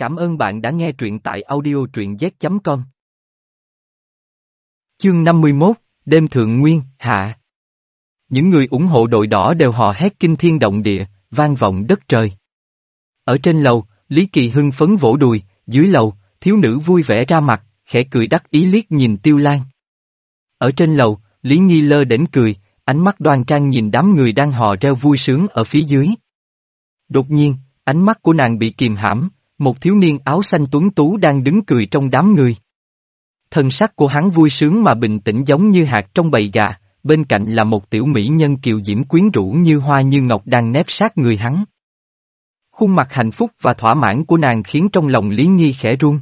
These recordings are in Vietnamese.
Cảm ơn bạn đã nghe truyện tại audio truyện z.com. Chương 51, Đêm Thượng Nguyên, Hạ Những người ủng hộ đội đỏ đều hò hét kinh thiên động địa, vang vọng đất trời. Ở trên lầu, Lý Kỳ hưng phấn vỗ đùi, dưới lầu, thiếu nữ vui vẻ ra mặt, khẽ cười đắc ý liếc nhìn Tiêu Lan. Ở trên lầu, Lý Nghi lơ đến cười, ánh mắt đoan trang nhìn đám người đang hò reo vui sướng ở phía dưới. Đột nhiên, ánh mắt của nàng bị kìm hãm, một thiếu niên áo xanh tuấn tú đang đứng cười trong đám người. Thân sắc của hắn vui sướng mà bình tĩnh giống như hạt trong bầy gà, bên cạnh là một tiểu mỹ nhân kiều diễm quyến rũ như hoa như ngọc đang nép sát người hắn. Khuôn mặt hạnh phúc và thỏa mãn của nàng khiến trong lòng Lý Nhi khẽ run.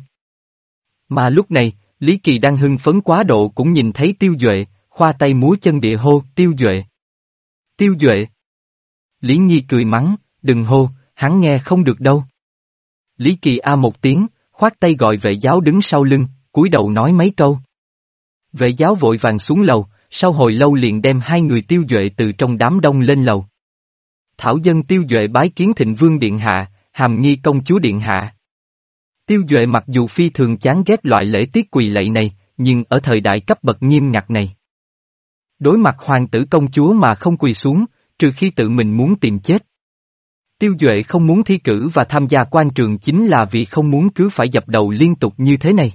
Mà lúc này, Lý Kỳ đang hưng phấn quá độ cũng nhìn thấy Tiêu Duệ, khoa tay múa chân địa hô, Tiêu Duệ. Tiêu Duệ. Lý Nhi cười mắng, đừng hô, hắn nghe không được đâu. Lý Kỳ A một tiếng, khoát tay gọi vệ giáo đứng sau lưng, cúi đầu nói mấy câu. Vệ giáo vội vàng xuống lầu, sau hồi lâu liền đem hai người tiêu duệ từ trong đám đông lên lầu. Thảo dân tiêu duệ bái kiến thịnh vương điện hạ, hàm nghi công chúa điện hạ. Tiêu duệ mặc dù phi thường chán ghét loại lễ tiết quỳ lạy này, nhưng ở thời đại cấp bậc nghiêm ngặt này. Đối mặt hoàng tử công chúa mà không quỳ xuống, trừ khi tự mình muốn tìm chết. Tiêu Duệ không muốn thi cử và tham gia quan trường chính là vì không muốn cứ phải dập đầu liên tục như thế này.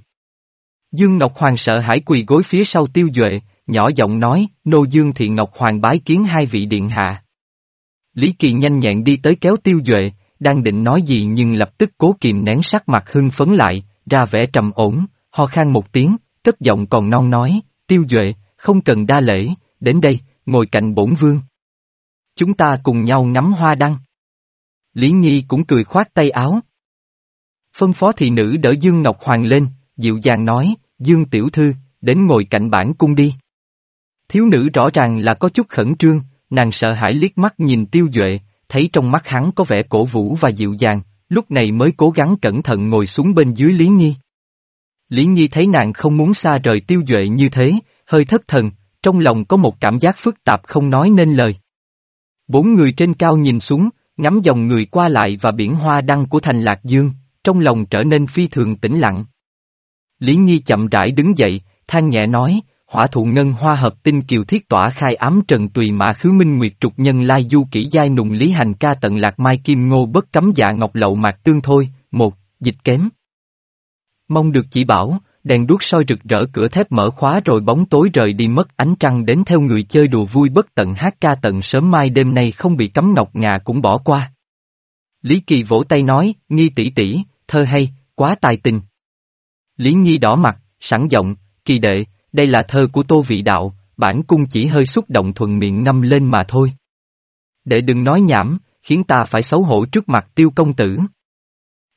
Dương Ngọc Hoàng sợ hãi quỳ gối phía sau Tiêu Duệ, nhỏ giọng nói, nô Dương Thị Ngọc Hoàng bái kiến hai vị điện hạ. Lý Kỳ nhanh nhẹn đi tới kéo Tiêu Duệ, đang định nói gì nhưng lập tức cố kìm nén sắc mặt hưng phấn lại, ra vẻ trầm ổn, ho khan một tiếng, cất giọng còn non nói, Tiêu Duệ, không cần đa lễ, đến đây, ngồi cạnh bổn vương. Chúng ta cùng nhau ngắm hoa đăng. Lý Nhi cũng cười khoát tay áo. Phân phó thị nữ đỡ Dương Ngọc Hoàng lên, dịu dàng nói, Dương Tiểu Thư, đến ngồi cạnh bản cung đi. Thiếu nữ rõ ràng là có chút khẩn trương, nàng sợ hãi liếc mắt nhìn tiêu duệ, thấy trong mắt hắn có vẻ cổ vũ và dịu dàng, lúc này mới cố gắng cẩn thận ngồi xuống bên dưới Lý Nhi. Lý Nhi thấy nàng không muốn xa rời tiêu duệ như thế, hơi thất thần, trong lòng có một cảm giác phức tạp không nói nên lời. Bốn người trên cao nhìn xuống, ngắm dòng người qua lại và biển hoa đăng của thành Lạc Dương, trong lòng trở nên phi thường tĩnh lặng. Lý Nhi chậm rãi đứng dậy, than nhẹ nói, hỏa thụ ngân hoa hợp tinh kiều thiết tỏa khai ám trần tùy mã khứ minh nguyệt trục nhân lai du kỹ giai nùng lý hành ca tận lạc mai kim ngô bất cấm dạ ngọc lậu mạc tương thôi, một, dịch kém. Mong được chỉ bảo, đèn đuốc soi rực rỡ cửa thép mở khóa rồi bóng tối rời đi mất ánh trăng đến theo người chơi đùa vui bất tận hát ca tận sớm mai đêm nay không bị cấm ngọc ngà cũng bỏ qua. Lý Kỳ vỗ tay nói, nghi tỷ tỷ, thơ hay, quá tài tình. Lý Nhi đỏ mặt, sẵn giọng, kỳ đệ, đây là thơ của tô vị đạo, bản cung chỉ hơi xúc động thuần miệng ngâm lên mà thôi. để đừng nói nhảm, khiến ta phải xấu hổ trước mặt tiêu công tử.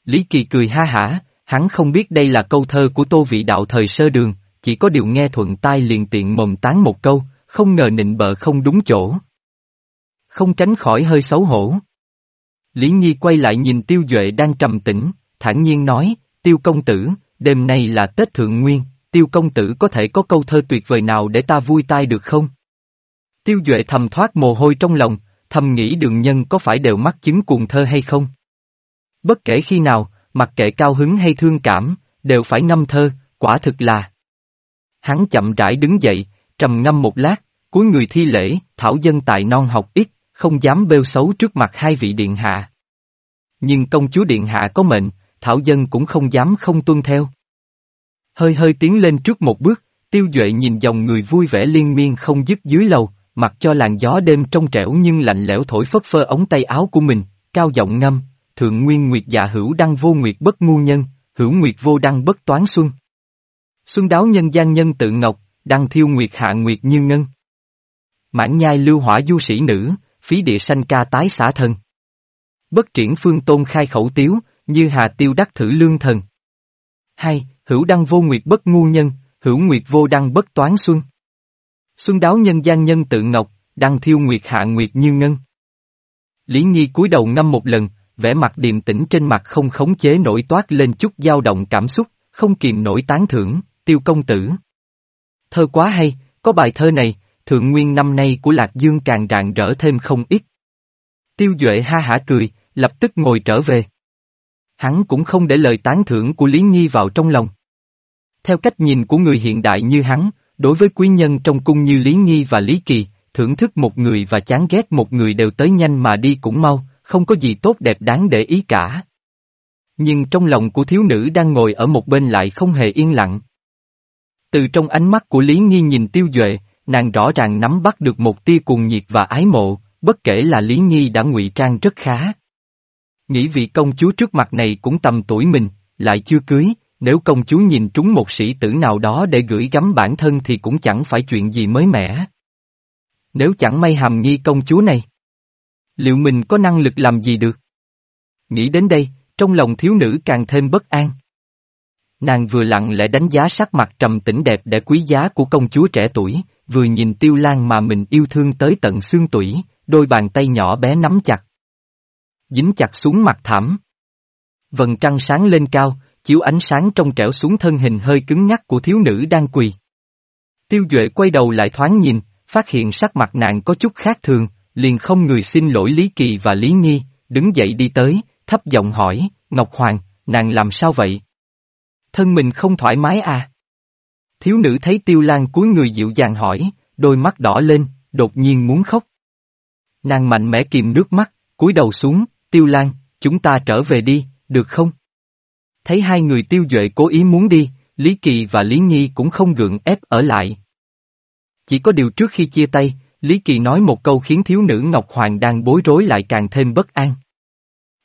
Lý Kỳ cười ha hả, Hắn không biết đây là câu thơ của tô vị đạo thời sơ đường, chỉ có điều nghe thuận tai liền tiện mồm tán một câu, không ngờ nịnh bợ không đúng chỗ. Không tránh khỏi hơi xấu hổ. Lý Nhi quay lại nhìn Tiêu Duệ đang trầm tĩnh, thản nhiên nói, Tiêu công tử, đêm nay là Tết Thượng Nguyên, Tiêu công tử có thể có câu thơ tuyệt vời nào để ta vui tai được không? Tiêu Duệ thầm thoát mồ hôi trong lòng, thầm nghĩ đường nhân có phải đều mắc chứng cuồng thơ hay không? Bất kể khi nào, Mặc kệ cao hứng hay thương cảm, đều phải ngâm thơ, quả thực là. Hắn chậm rãi đứng dậy, trầm ngâm một lát, cuối người thi lễ, thảo dân tại non học ít, không dám bêu xấu trước mặt hai vị điện hạ. Nhưng công chúa điện hạ có mệnh, thảo dân cũng không dám không tuân theo. Hơi hơi tiến lên trước một bước, tiêu duệ nhìn dòng người vui vẻ liên miên không dứt dưới lầu, mặc cho làn gió đêm trong trẻo nhưng lạnh lẽo thổi phất phơ ống tay áo của mình, cao giọng ngâm, thượng nguyên nguyệt dạ hữu đăng vô nguyệt bất ngu nhân, hữu nguyệt vô đăng bất toán xuân. Xuân đáo nhân gian nhân tự ngọc, đăng thiêu nguyệt hạ nguyệt như ngân. Mãn nhai lưu hỏa du sĩ nữ, phí địa sanh ca tái xả thần Bất triển phương tôn khai khẩu tiếu, như hà tiêu đắc thử lương thần. Hai, hữu đăng vô nguyệt bất ngu nhân, hữu nguyệt vô đăng bất toán xuân. Xuân đáo nhân gian nhân tự ngọc, đăng thiêu nguyệt hạ nguyệt như ngân. Lý Nhi cúi đầu ngâm một lần, vẻ mặt điềm tĩnh trên mặt không khống chế nổi toát lên chút dao động cảm xúc, không kìm nổi tán thưởng, tiêu công tử. Thơ quá hay, có bài thơ này, thượng nguyên năm nay của Lạc Dương càng rạng rỡ thêm không ít. Tiêu Duệ ha hả cười, lập tức ngồi trở về. Hắn cũng không để lời tán thưởng của Lý Nhi vào trong lòng. Theo cách nhìn của người hiện đại như hắn, đối với quý nhân trong cung như Lý Nhi và Lý Kỳ, thưởng thức một người và chán ghét một người đều tới nhanh mà đi cũng mau, không có gì tốt đẹp đáng để ý cả. Nhưng trong lòng của thiếu nữ đang ngồi ở một bên lại không hề yên lặng. Từ trong ánh mắt của Lý Nhi nhìn tiêu duệ, nàng rõ ràng nắm bắt được một tia cuồng nhiệt và ái mộ, bất kể là Lý Nhi đã ngụy trang rất khá. Nghĩ vị công chúa trước mặt này cũng tầm tuổi mình, lại chưa cưới, nếu công chúa nhìn trúng một sĩ tử nào đó để gửi gắm bản thân thì cũng chẳng phải chuyện gì mới mẻ. Nếu chẳng may hàm nghi công chúa này, liệu mình có năng lực làm gì được? Nghĩ đến đây, trong lòng thiếu nữ càng thêm bất an. Nàng vừa lặng lẽ đánh giá sắc mặt trầm tĩnh đẹp để quý giá của công chúa trẻ tuổi, vừa nhìn tiêu lan mà mình yêu thương tới tận xương tủy, đôi bàn tay nhỏ bé nắm chặt. Dính chặt xuống mặt thảm. Vầng trăng sáng lên cao, chiếu ánh sáng trong trẻo xuống thân hình hơi cứng nhắc của thiếu nữ đang quỳ. Tiêu Duệ quay đầu lại thoáng nhìn, phát hiện sắc mặt nàng có chút khác thường, liền không người xin lỗi Lý Kỳ và Lý Nhi, đứng dậy đi tới, thấp giọng hỏi, Ngọc Hoàng, nàng làm sao vậy? Thân mình không thoải mái à? Thiếu nữ thấy Tiêu Lan cúi người dịu dàng hỏi, đôi mắt đỏ lên, đột nhiên muốn khóc. Nàng mạnh mẽ kìm nước mắt, cúi đầu xuống, Tiêu Lan, chúng ta trở về đi, được không? Thấy hai người tiêu duệ cố ý muốn đi, Lý Kỳ và Lý Nhi cũng không gượng ép ở lại. Chỉ có điều trước khi chia tay, Lý Kỳ nói một câu khiến thiếu nữ Ngọc Hoàng đang bối rối lại càng thêm bất an.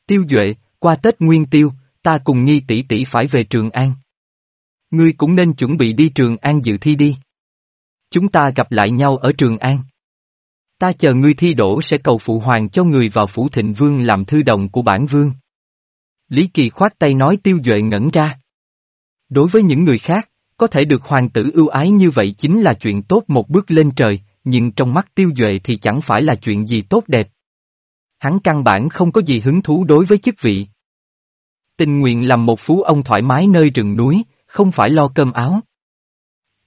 Tiêu Duệ, qua Tết Nguyên Tiêu, ta cùng Nhi tỷ tỷ phải về Trường An. Ngươi cũng nên chuẩn bị đi Trường An dự thi đi. Chúng ta gặp lại nhau ở Trường An. Ta chờ ngươi thi đổ sẽ cầu phụ hoàng cho người vào phủ thịnh vương làm thư đồng của bản vương. Lý Kỳ khoát tay nói tiêu duệ ngẩn ra. Đối với những người khác, có thể được hoàng tử ưu ái như vậy chính là chuyện tốt một bước lên trời, nhưng trong mắt tiêu duệ thì chẳng phải là chuyện gì tốt đẹp. Hắn căn bản không có gì hứng thú đối với chức vị. Tình nguyện làm một phú ông thoải mái nơi rừng núi, không phải lo cơm áo.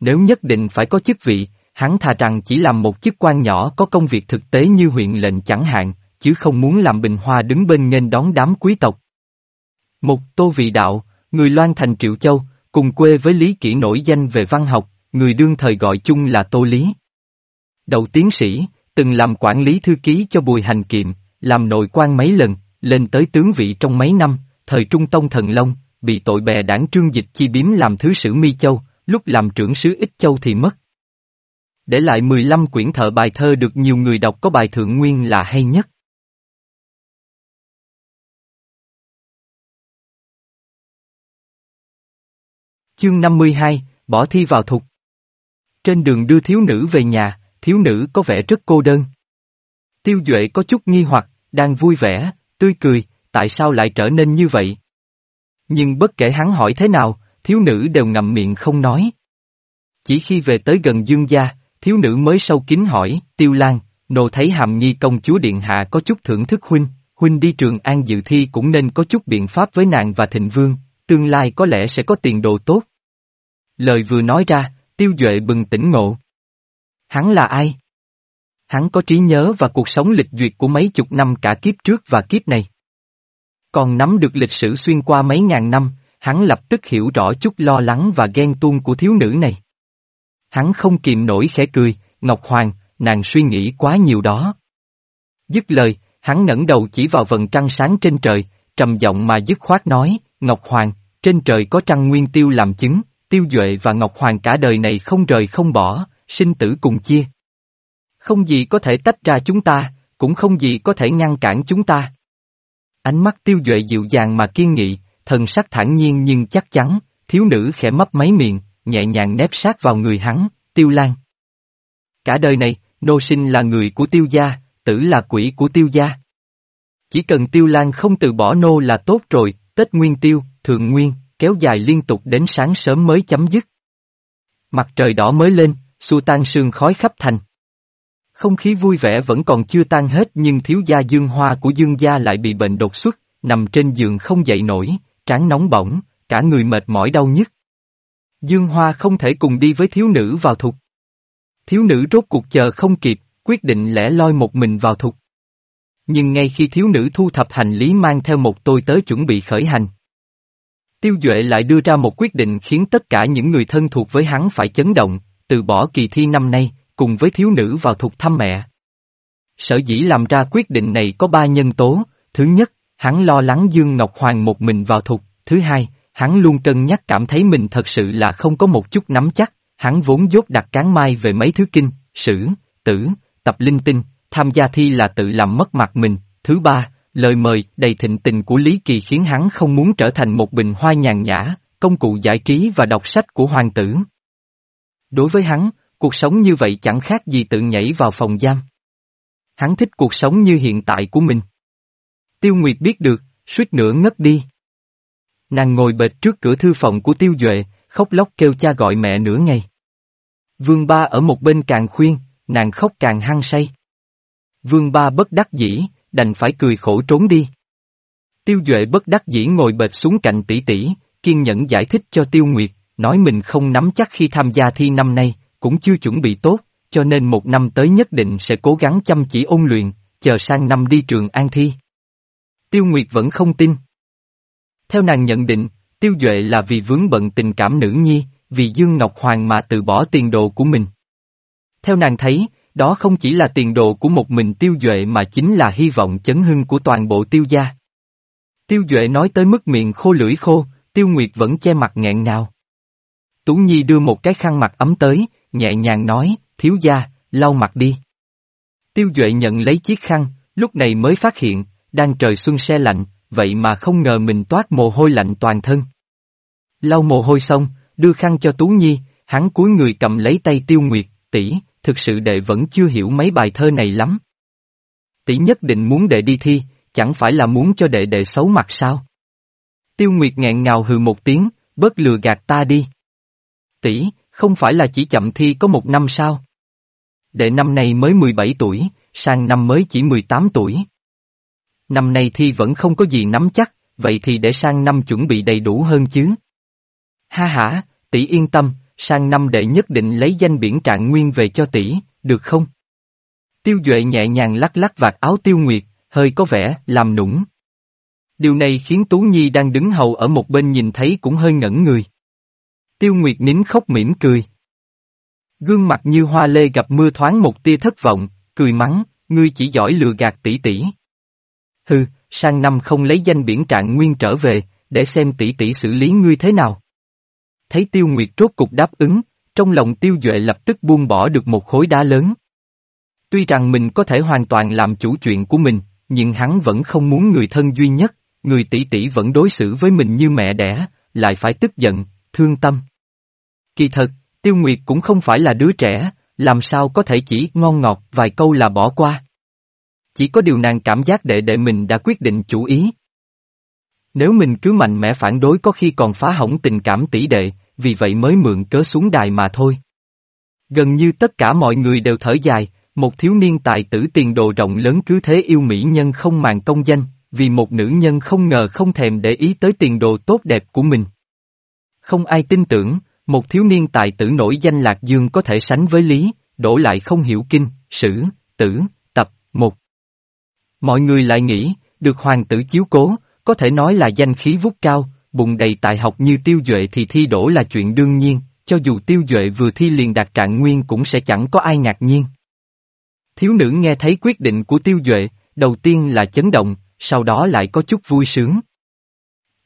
Nếu nhất định phải có chức vị, hắn thà rằng chỉ làm một chức quan nhỏ có công việc thực tế như huyện lệnh chẳng hạn, chứ không muốn làm bình hoa đứng bên nghênh đón đám quý tộc. Một Tô Vị Đạo, người Loan Thành Triệu Châu, cùng quê với Lý Kỷ nổi danh về văn học, người đương thời gọi chung là Tô Lý. Đầu tiến sĩ, từng làm quản lý thư ký cho Bùi Hành Kiệm, làm nội quan mấy lần, lên tới tướng vị trong mấy năm, thời Trung Tông Thần Long, bị tội bè đảng trương dịch chi biếm làm thứ sử Mi Châu, lúc làm trưởng sứ Ích Châu thì mất. Để lại 15 quyển thợ bài thơ được nhiều người đọc có bài thượng nguyên là hay nhất. Chương 52, bỏ thi vào thục. Trên đường đưa thiếu nữ về nhà, thiếu nữ có vẻ rất cô đơn. Tiêu Duệ có chút nghi hoặc, đang vui vẻ, tươi cười, tại sao lại trở nên như vậy? Nhưng bất kể hắn hỏi thế nào, thiếu nữ đều ngậm miệng không nói. Chỉ khi về tới gần dương gia, thiếu nữ mới sâu kín hỏi, Tiêu Lan, nô thấy hàm nghi công chúa Điện Hạ có chút thưởng thức huynh, huynh đi trường an dự thi cũng nên có chút biện pháp với nàng và thịnh vương, tương lai có lẽ sẽ có tiền đồ tốt. Lời vừa nói ra, tiêu duệ bừng tỉnh ngộ. Hắn là ai? Hắn có trí nhớ và cuộc sống lịch duyệt của mấy chục năm cả kiếp trước và kiếp này. Còn nắm được lịch sử xuyên qua mấy ngàn năm, hắn lập tức hiểu rõ chút lo lắng và ghen tuông của thiếu nữ này. Hắn không kìm nổi khẽ cười, Ngọc Hoàng, nàng suy nghĩ quá nhiều đó. Dứt lời, hắn ngẩng đầu chỉ vào vần trăng sáng trên trời, trầm giọng mà dứt khoát nói, Ngọc Hoàng, trên trời có trăng nguyên tiêu làm chứng, tiêu duệ và Ngọc Hoàng cả đời này không rời không bỏ, sinh tử cùng chia. Không gì có thể tách ra chúng ta, cũng không gì có thể ngăn cản chúng ta. Ánh mắt tiêu duệ dịu dàng mà kiên nghị, thần sắc thản nhiên nhưng chắc chắn, thiếu nữ khẽ mấp máy miệng, nhẹ nhàng nép sát vào người hắn, tiêu lan. Cả đời này, nô sinh là người của tiêu gia, tử là quỷ của tiêu gia. Chỉ cần tiêu lan không từ bỏ nô là tốt rồi, Tết Nguyên Tiêu, Thượng Nguyên, kéo dài liên tục đến sáng sớm mới chấm dứt. Mặt trời đỏ mới lên, xua tan sương khói khắp thành. Không khí vui vẻ vẫn còn chưa tan hết nhưng thiếu gia dương hoa của dương gia lại bị bệnh đột xuất, nằm trên giường không dậy nổi, trán nóng bỏng, cả người mệt mỏi đau nhức. Dương Hoa không thể cùng đi với thiếu nữ vào thục. Thiếu nữ rốt cuộc chờ không kịp, quyết định lẻ loi một mình vào thục. Nhưng ngay khi thiếu nữ thu thập hành lý mang theo một tôi tới chuẩn bị khởi hành. Tiêu Duệ lại đưa ra một quyết định khiến tất cả những người thân thuộc với hắn phải chấn động, từ bỏ kỳ thi năm nay, cùng với thiếu nữ vào thục thăm mẹ. Sở dĩ làm ra quyết định này có ba nhân tố, thứ nhất, hắn lo lắng Dương Ngọc Hoàng một mình vào thục thứ hai, hắn luôn cân nhắc cảm thấy mình thật sự là không có một chút nắm chắc, hắn vốn dốt đặt cán mai về mấy thứ kinh, sử, tử, tập linh tinh, tham gia thi là tự làm mất mặt mình, thứ ba, lời mời đầy thịnh tình của Lý Kỳ khiến hắn không muốn trở thành một bình hoa nhàn nhã, công cụ giải trí và đọc sách của hoàng tử. Đối với hắn, cuộc sống như vậy chẳng khác gì tự nhảy vào phòng giam. Hắn thích cuộc sống như hiện tại của mình. Tiêu Nguyệt biết được, suýt nữa ngất đi. Nàng ngồi bệt trước cửa thư phòng của Tiêu Duệ, khóc lóc kêu cha gọi mẹ nửa ngày. Vương ba ở một bên càng khuyên, nàng khóc càng hăng say. Vương ba bất đắc dĩ, đành phải cười khổ trốn đi. Tiêu Duệ bất đắc dĩ ngồi bệt xuống cạnh tỷ tỷ, kiên nhẫn giải thích cho Tiêu Nguyệt, nói mình không nắm chắc khi tham gia thi năm nay, cũng chưa chuẩn bị tốt, cho nên một năm tới nhất định sẽ cố gắng chăm chỉ ôn luyện, chờ sang năm đi trường an thi. Tiêu Nguyệt vẫn không tin. Theo nàng nhận định, Tiêu Duệ là vì vướng bận tình cảm nữ nhi, vì Dương Ngọc Hoàng mà từ bỏ tiền đồ của mình. Theo nàng thấy, đó không chỉ là tiền đồ của một mình Tiêu Duệ mà chính là hy vọng chấn hưng của toàn bộ Tiêu gia. Tiêu Duệ nói tới mức miệng khô lưỡi khô, Tiêu Nguyệt vẫn che mặt nghẹn ngào. Tú Nhi đưa một cái khăn mặt ấm tới, nhẹ nhàng nói, thiếu gia, lau mặt đi. Tiêu Duệ nhận lấy chiếc khăn, lúc này mới phát hiện, đang trời xuân xe lạnh, vậy mà không ngờ mình toát mồ hôi lạnh toàn thân. Lau mồ hôi xong, đưa khăn cho Tú Nhi, hắn cúi người cầm lấy tay Tiêu Nguyệt, tỷ, thực sự đệ vẫn chưa hiểu mấy bài thơ này lắm. Tỷ nhất định muốn đệ đi thi, chẳng phải là muốn cho đệ đệ xấu mặt sao? Tiêu Nguyệt nghẹn ngào hừ một tiếng, bớt lừa gạt ta đi. Tỷ, không phải là chỉ chậm thi có một năm sao? Đệ năm nay mới 17 tuổi, sang năm mới chỉ 18 tuổi. Năm nay thi vẫn không có gì nắm chắc, vậy thì để sang năm chuẩn bị đầy đủ hơn chứ. Ha ha, tỷ yên tâm, sang năm đệ nhất định lấy danh biển trạng nguyên về cho tỷ, được không? Tiêu Duệ nhẹ nhàng lắc lắc vạt áo Tiêu Nguyệt, hơi có vẻ làm nũng. Điều này khiến Tú Nhi đang đứng hầu ở một bên nhìn thấy cũng hơi ngẩn người. Tiêu Nguyệt nín khóc mỉm cười. Gương mặt như hoa lê gặp mưa thoáng một tia thất vọng, cười mắng, ngươi chỉ giỏi lừa gạt tỷ tỷ. Hừ, sang năm không lấy danh biển trạng nguyên trở về, để xem tỷ tỷ xử lý ngươi thế nào. Thấy Tiêu Nguyệt rốt cục đáp ứng, trong lòng Tiêu Duệ lập tức buông bỏ được một khối đá lớn. Tuy rằng mình có thể hoàn toàn làm chủ chuyện của mình, nhưng hắn vẫn không muốn người thân duy nhất, người tỷ tỷ vẫn đối xử với mình như mẹ đẻ, lại phải tức giận, thương tâm. Kỳ thật, Tiêu Nguyệt cũng không phải là đứa trẻ, làm sao có thể chỉ ngon ngọt vài câu là bỏ qua. Chỉ có điều nàng cảm giác đệ đệ mình đã quyết định chủ ý. Nếu mình cứ mạnh mẽ phản đối có khi còn phá hỏng tình cảm tỷ đệ, vì vậy mới mượn cớ xuống đài mà thôi. Gần như tất cả mọi người đều thở dài, một thiếu niên tài tử tiền đồ rộng lớn cứ thế yêu mỹ nhân không màng công danh, vì một nữ nhân không ngờ không thèm để ý tới tiền đồ tốt đẹp của mình. Không ai tin tưởng, một thiếu niên tài tử nổi danh Lạc Dương có thể sánh với Lý, đổ lại không hiểu kinh, sử, tử, tập, một. Mọi người lại nghĩ, được hoàng tử chiếu cố, có thể nói là danh khí vút cao, bụng đầy tài học như tiêu duệ thì thi đổ là chuyện đương nhiên, cho dù tiêu duệ vừa thi liền đạt trạng nguyên cũng sẽ chẳng có ai ngạc nhiên. Thiếu nữ nghe thấy quyết định của tiêu duệ, đầu tiên là chấn động, sau đó lại có chút vui sướng.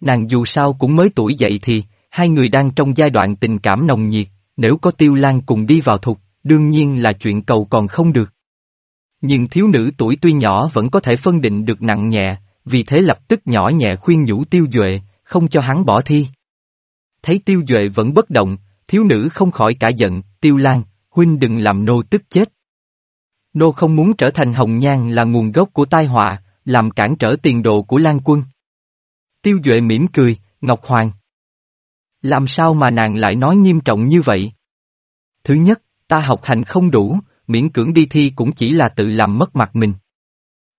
Nàng dù sao cũng mới tuổi dậy thì, hai người đang trong giai đoạn tình cảm nồng nhiệt, nếu có tiêu lan cùng đi vào thục, đương nhiên là chuyện cầu còn không được. Nhưng thiếu nữ tuổi tuy nhỏ vẫn có thể phân định được nặng nhẹ, vì thế lập tức nhỏ nhẹ khuyên nhủ tiêu duệ, không cho hắn bỏ thi. Thấy tiêu duệ vẫn bất động, thiếu nữ không khỏi cả giận, tiêu lan, huynh đừng làm nô tức chết. Nô không muốn trở thành hồng nhan là nguồn gốc của tai họa, làm cản trở tiền đồ của Lan quân. Tiêu Duệ mỉm cười, Ngọc Hoàng. Làm sao mà nàng lại nói nghiêm trọng như vậy? Thứ nhất, ta học hành không đủ, miễn cưỡng đi thi cũng chỉ là tự làm mất mặt mình.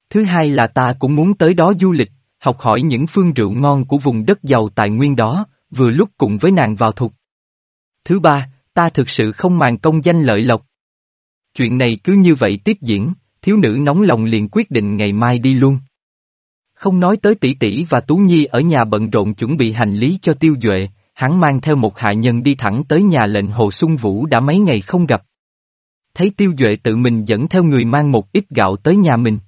Thứ hai là ta cũng muốn tới đó du lịch, học hỏi những phương rượu ngon của vùng đất giàu tài nguyên đó, vừa lúc cùng với nàng vào thục. Thứ ba, ta thực sự không màng công danh lợi lộc. Chuyện này cứ như vậy tiếp diễn, thiếu nữ nóng lòng liền quyết định ngày mai đi luôn. Không nói tới tỷ tỷ và Tú Nhi ở nhà bận rộn chuẩn bị hành lý cho tiêu duệ, hắn mang theo một hạ nhân đi thẳng tới nhà lệnh Hồ Xuân Vũ đã mấy ngày không gặp. Thấy tiêu duệ tự mình dẫn theo người mang một ít gạo tới nhà mình.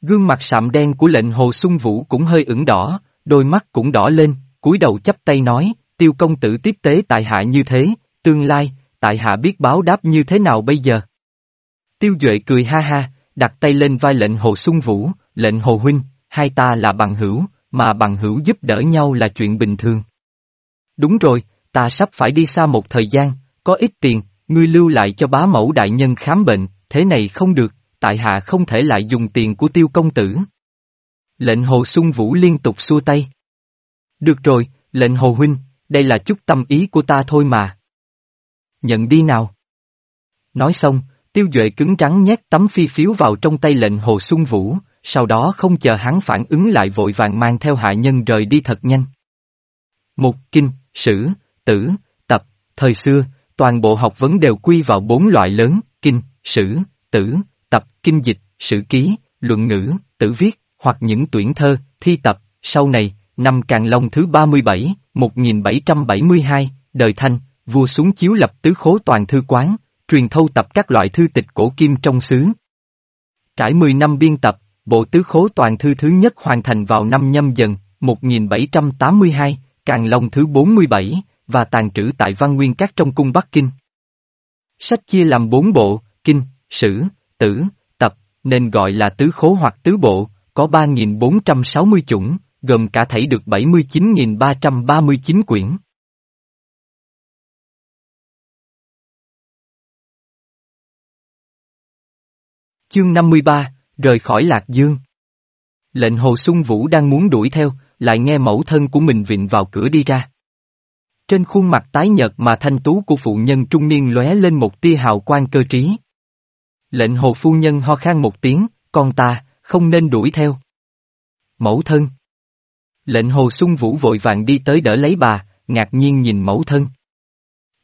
Gương mặt sạm đen của lệnh Hồ Xuân Vũ cũng hơi ửng đỏ, đôi mắt cũng đỏ lên, cúi đầu chắp tay nói, tiêu công tử tiếp tế tại hạ như thế, tương lai, tại hạ biết báo đáp như thế nào bây giờ. Tiêu Duệ cười ha ha, đặt tay lên vai lệnh Hồ Xuân Vũ, lệnh Hồ Huynh, hai ta là bằng hữu, mà bằng hữu giúp đỡ nhau là chuyện bình thường. Đúng rồi, ta sắp phải đi xa một thời gian, có ít tiền, ngươi lưu lại cho bá mẫu đại nhân khám bệnh, thế này không được, tại hạ không thể lại dùng tiền của tiêu công tử. Lệnh Hồ Xuân Vũ liên tục xua tay. Được rồi, lệnh Hồ Huynh, đây là chút tâm ý của ta thôi mà. Nhận đi nào. Nói xong, tiêu duệ cứng trắng nhét tấm phi phiếu vào trong tay lệnh Hồ Xuân Vũ, sau đó không chờ hắn phản ứng lại vội vàng mang theo hạ nhân rời đi thật nhanh. Một kinh, sử, tử, tập, thời xưa, toàn bộ học vấn đều quy vào bốn loại lớn, kinh, sử, tử, tập, kinh dịch, sử ký, luận ngữ, tử viết, hoặc những tuyển thơ, thi tập, sau này, năm Càng Long thứ 37, 1772, đời Thanh, vua xuống chiếu lập tứ khố toàn thư quán, truyền thâu tập các loại thư tịch cổ kim trong xứ. Trải 10 năm biên tập, bộ tứ khố toàn thư thứ nhất hoàn thành vào năm nhâm dần, 1782, Càng Long thứ 47, và tàn trữ tại văn nguyên các trong cung Bắc Kinh. Sách chia làm bốn bộ, kinh, sử, tử, tập, nên gọi là tứ khố hoặc tứ bộ, có 3.460 chủng, gồm cả thảy được 79.339 quyển. Chương 53, rời khỏi Lạc Dương. Lệnh Hồ Xuân Vũ đang muốn đuổi theo, lại nghe mẫu thân của mình vịn vào cửa đi ra. Trên khuôn mặt tái nhợt mà thanh tú của phụ nhân trung niên lóe lên một tia hào quang cơ trí. Lệnh Hồ Phu Nhân ho khan một tiếng, con ta, không nên đuổi theo. Mẫu thân. Lệnh Hồ Xuân Vũ vội vàng đi tới đỡ lấy bà, ngạc nhiên nhìn mẫu thân.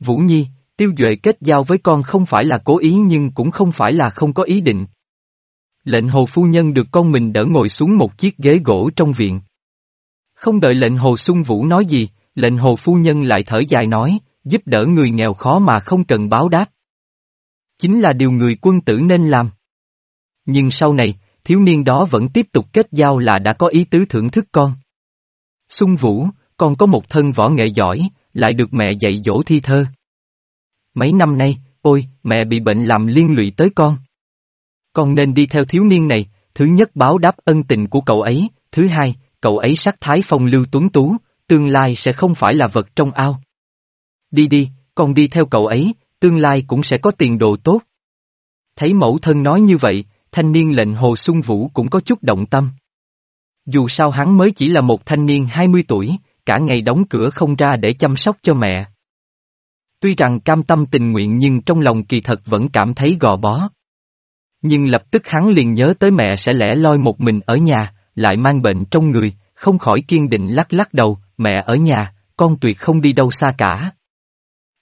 Vũ Nhi, Tiêu Duệ kết giao với con không phải là cố ý nhưng cũng không phải là không có ý định. Lệnh hồ phu nhân được con mình đỡ ngồi xuống một chiếc ghế gỗ trong viện. Không đợi lệnh hồ Xuân Vũ nói gì, lệnh hồ phu nhân lại thở dài nói, giúp đỡ người nghèo khó mà không cần báo đáp. Chính là điều người quân tử nên làm. Nhưng sau này, thiếu niên đó vẫn tiếp tục kết giao là đã có ý tứ thưởng thức con. Xuân Vũ, con có một thân võ nghệ giỏi, lại được mẹ dạy dỗ thi thơ. Mấy năm nay, ôi, mẹ bị bệnh làm liên lụy tới con. Con nên đi theo thiếu niên này, thứ nhất báo đáp ân tình của cậu ấy, thứ hai, cậu ấy sắc thái phong lưu tuấn tú, tương lai sẽ không phải là vật trong ao. Đi đi, con đi theo cậu ấy, tương lai cũng sẽ có tiền đồ tốt. Thấy mẫu thân nói như vậy, thanh niên lệnh Hồ Xuân Vũ cũng có chút động tâm. Dù sao hắn mới chỉ là một thanh niên 20 tuổi, cả ngày đóng cửa không ra để chăm sóc cho mẹ. Tuy rằng cam tâm tình nguyện nhưng trong lòng kỳ thật vẫn cảm thấy gò bó. Nhưng lập tức hắn liền nhớ tới mẹ sẽ lẻ loi một mình ở nhà, lại mang bệnh trong người, không khỏi kiên định lắc lắc đầu, mẹ ở nhà, con tuyệt không đi đâu xa cả.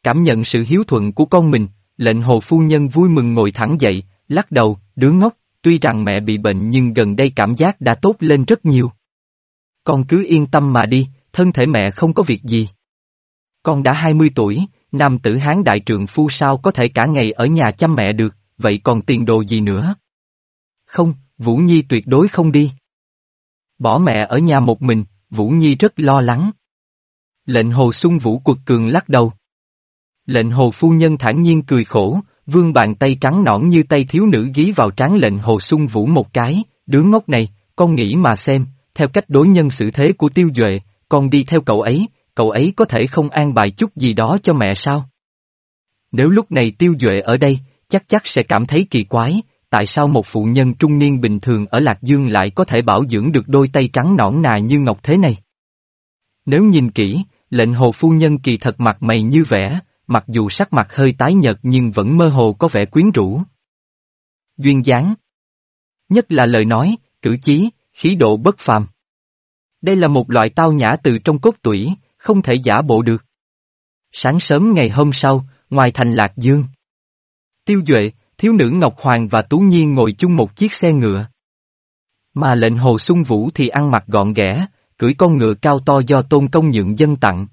Cảm nhận sự hiếu thuận của con mình, lệnh hồ phu nhân vui mừng ngồi thẳng dậy, lắc đầu, đứa ngốc, tuy rằng mẹ bị bệnh nhưng gần đây cảm giác đã tốt lên rất nhiều. Con cứ yên tâm mà đi, thân thể mẹ không có việc gì. Con đã 20 tuổi, nam tử hán đại trượng phu sao có thể cả ngày ở nhà chăm mẹ được, vậy còn tiền đồ gì nữa? Không, Vũ Nhi tuyệt đối không đi. Bỏ mẹ ở nhà một mình, Vũ Nhi rất lo lắng. Lệnh hồ xuân Vũ quật cường lắc đầu. Lệnh hồ phu nhân thản nhiên cười khổ, vương bàn tay trắng nõn như tay thiếu nữ ghi vào trán lệnh hồ xuân Vũ một cái, đứa ngốc này, con nghĩ mà xem, theo cách đối nhân xử thế của tiêu duệ, con đi theo cậu ấy, cậu ấy có thể không an bài chút gì đó cho mẹ sao? Nếu lúc này tiêu duệ ở đây, chắc chắc sẽ cảm thấy kỳ quái, tại sao một phụ nhân trung niên bình thường ở Lạc Dương lại có thể bảo dưỡng được đôi tay trắng nõn nà như ngọc thế này? Nếu nhìn kỹ, lệnh hồ phu nhân kỳ thật mặt mày như vẻ, mặc dù sắc mặt hơi tái nhợt nhưng vẫn mơ hồ có vẻ quyến rũ. Duyên dáng. Nhất là lời nói, cử chí, khí độ bất phàm. Đây là một loại tao nhã từ trong cốt tủy, không thể giả bộ được. Sáng sớm ngày hôm sau, ngoài thành Lạc Dương. Tiêu Duệ, thiếu nữ Ngọc Hoàng và Tú Nhiên ngồi chung một chiếc xe ngựa. Mà lệnh Hồ Xuân Vũ thì ăn mặc gọn ghẽ, cưỡi con ngựa cao to do tôn công nhượng dân tặng.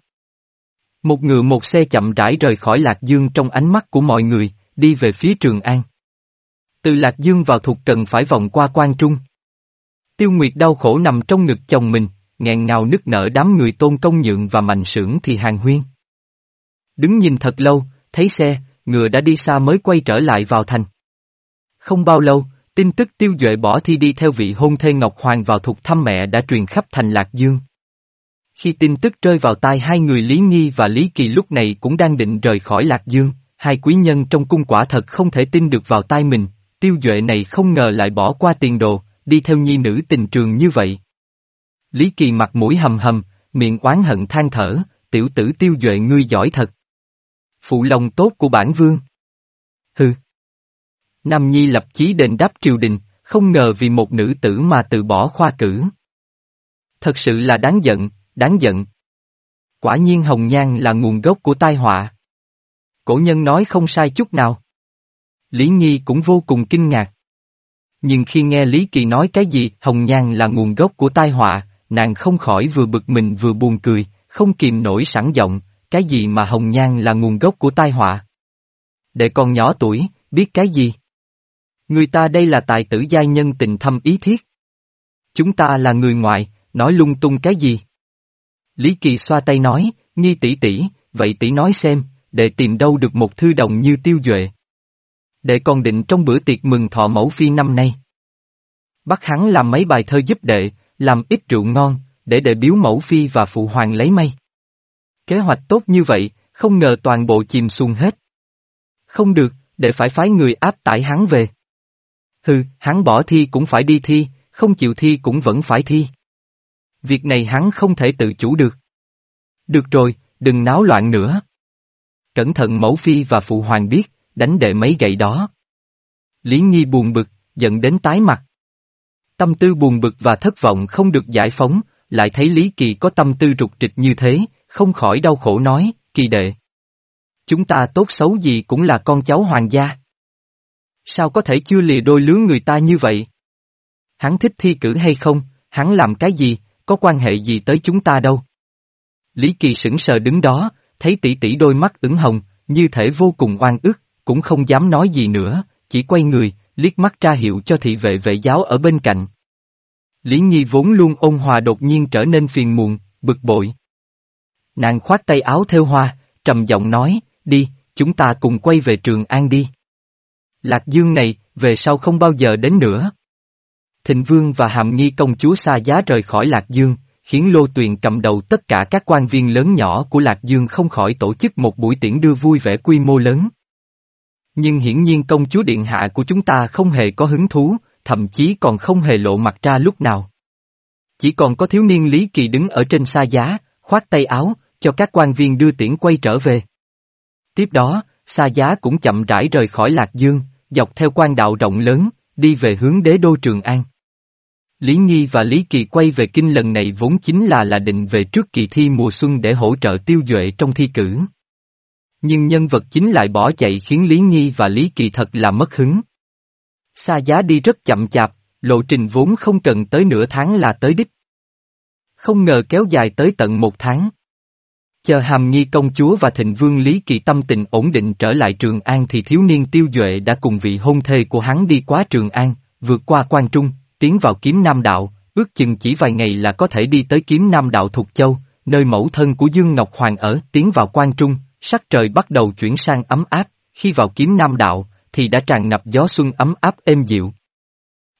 Một ngựa một xe chậm rãi rời khỏi Lạc Dương trong ánh mắt của mọi người, đi về phía Trường An. Từ Lạc Dương vào thuộc cần phải vòng qua quan Trung. Tiêu Nguyệt đau khổ nằm trong ngực chồng mình, nghẹn ngào nức nở đám người tôn công nhượng và mạnh sưởng thì hàng huyên. Đứng nhìn thật lâu, thấy xe, ngựa đã đi xa mới quay trở lại vào thành. Không bao lâu, tin tức tiêu duệ bỏ thi đi theo vị hôn thê Ngọc Hoàng vào thuộc thăm mẹ đã truyền khắp thành Lạc Dương. Khi tin tức rơi vào tai hai người Lý Nghi và Lý Kỳ lúc này cũng đang định rời khỏi Lạc Dương, hai quý nhân trong cung quả thật không thể tin được vào tai mình, tiêu duệ này không ngờ lại bỏ qua tiền đồ, đi theo nhi nữ tình trường như vậy. Lý Kỳ mặt mũi hầm hầm, miệng oán hận than thở, tiểu tử tiêu duệ ngươi giỏi thật. Phụ lòng tốt của bản vương. Hừ. Nam Nhi lập chí đền đáp triều đình, không ngờ vì một nữ tử mà từ bỏ khoa cử. Thật sự là đáng giận, đáng giận. Quả nhiên hồng nhan là nguồn gốc của tai họa. Cổ nhân nói không sai chút nào. Lý Nhi cũng vô cùng kinh ngạc. Nhưng khi nghe Lý Kỳ nói cái gì hồng nhan là nguồn gốc của tai họa, nàng không khỏi vừa bực mình vừa buồn cười, không kìm nổi sẵn giọng, cái gì mà hồng nhan là nguồn gốc của tai họa. Để con nhỏ tuổi, biết cái gì? Người ta đây là tài tử giai nhân tình thâm ý thiết. Chúng ta là người ngoại, nói lung tung cái gì? Lý Kỳ xoa tay nói, nghi tỷ tỷ, vậy tỷ nói xem, để tìm đâu được một thư đồng như tiêu duệ. để còn định trong bữa tiệc mừng thọ mẫu phi năm nay. Bắt hắn làm mấy bài thơ giúp đệ, làm ít rượu ngon, để đệ biếu mẫu phi và phụ hoàng lấy may. Kế hoạch tốt như vậy, không ngờ toàn bộ chìm xuồng hết. Không được, để phải phái người áp tải hắn về. Hừ, hắn bỏ thi cũng phải đi thi, không chịu thi cũng vẫn phải thi. Việc này hắn không thể tự chủ được. Được rồi, đừng náo loạn nữa. Cẩn thận mẫu phi và phụ hoàng biết, đánh đệ mấy gậy đó. Lý Nhi buồn bực, giận đến tái mặt. Tâm tư buồn bực và thất vọng không được giải phóng, lại thấy Lý Kỳ có tâm tư rục trịch như thế, không khỏi đau khổ nói, kỳ đệ. Chúng ta tốt xấu gì cũng là con cháu hoàng gia. Sao có thể chưa lìa đôi lứa người ta như vậy? Hắn thích thi cử hay không, hắn làm cái gì, có quan hệ gì tới chúng ta đâu. Lý Kỳ sững sờ đứng đó, thấy tỷ tỷ đôi mắt ửng hồng, như thể vô cùng oan ức, cũng không dám nói gì nữa, chỉ quay người, liếc mắt ra hiệu cho thị vệ vệ giáo ở bên cạnh. Lý Nhi vốn luôn ôn hòa đột nhiên trở nên phiền muộn, bực bội. Nàng khoát tay áo theo hoa, trầm giọng nói, đi, chúng ta cùng quay về Trường An đi. Lạc Dương này, về sau không bao giờ đến nữa. Thịnh Vương và Hàm Nghi công chúa xa giá rời khỏi Lạc Dương, khiến Lô Tuyền cầm đầu tất cả các quan viên lớn nhỏ của Lạc Dương không khỏi tổ chức một buổi tiễn đưa vui vẻ quy mô lớn. Nhưng hiển nhiên công chúa điện hạ của chúng ta không hề có hứng thú, thậm chí còn không hề lộ mặt ra lúc nào. Chỉ còn có thiếu niên Lý Kỳ đứng ở trên xa giá, khoát tay áo, cho các quan viên đưa tiễn quay trở về. Tiếp đó, xa giá cũng chậm rãi rời khỏi Lạc Dương, dọc theo quan đạo rộng lớn, đi về hướng đế đô Trường An. Lý Nghi và Lý Kỳ quay về kinh lần này vốn chính là là định về trước kỳ thi mùa xuân để hỗ trợ tiêu duệ trong thi cử. Nhưng nhân vật chính lại bỏ chạy khiến Lý Nghi và Lý Kỳ thật là mất hứng. Xa giá đi rất chậm chạp, lộ trình vốn không cần tới nửa tháng là tới đích. Không ngờ kéo dài tới tận một tháng. Chờ hàm nghi công chúa và thịnh vương Lý Kỳ tâm tình ổn định trở lại Trường An thì thiếu niên tiêu duệ đã cùng vị hôn thê của hắn đi qua Trường An, vượt qua quan trung, tiến vào kiếm Nam Đạo, ước chừng chỉ vài ngày là có thể đi tới kiếm Nam Đạo Thục Châu, nơi mẫu thân của Dương Ngọc Hoàng ở, tiến vào quan trung, sắc trời bắt đầu chuyển sang ấm áp, khi vào kiếm Nam Đạo, thì đã tràn ngập gió xuân ấm áp êm dịu.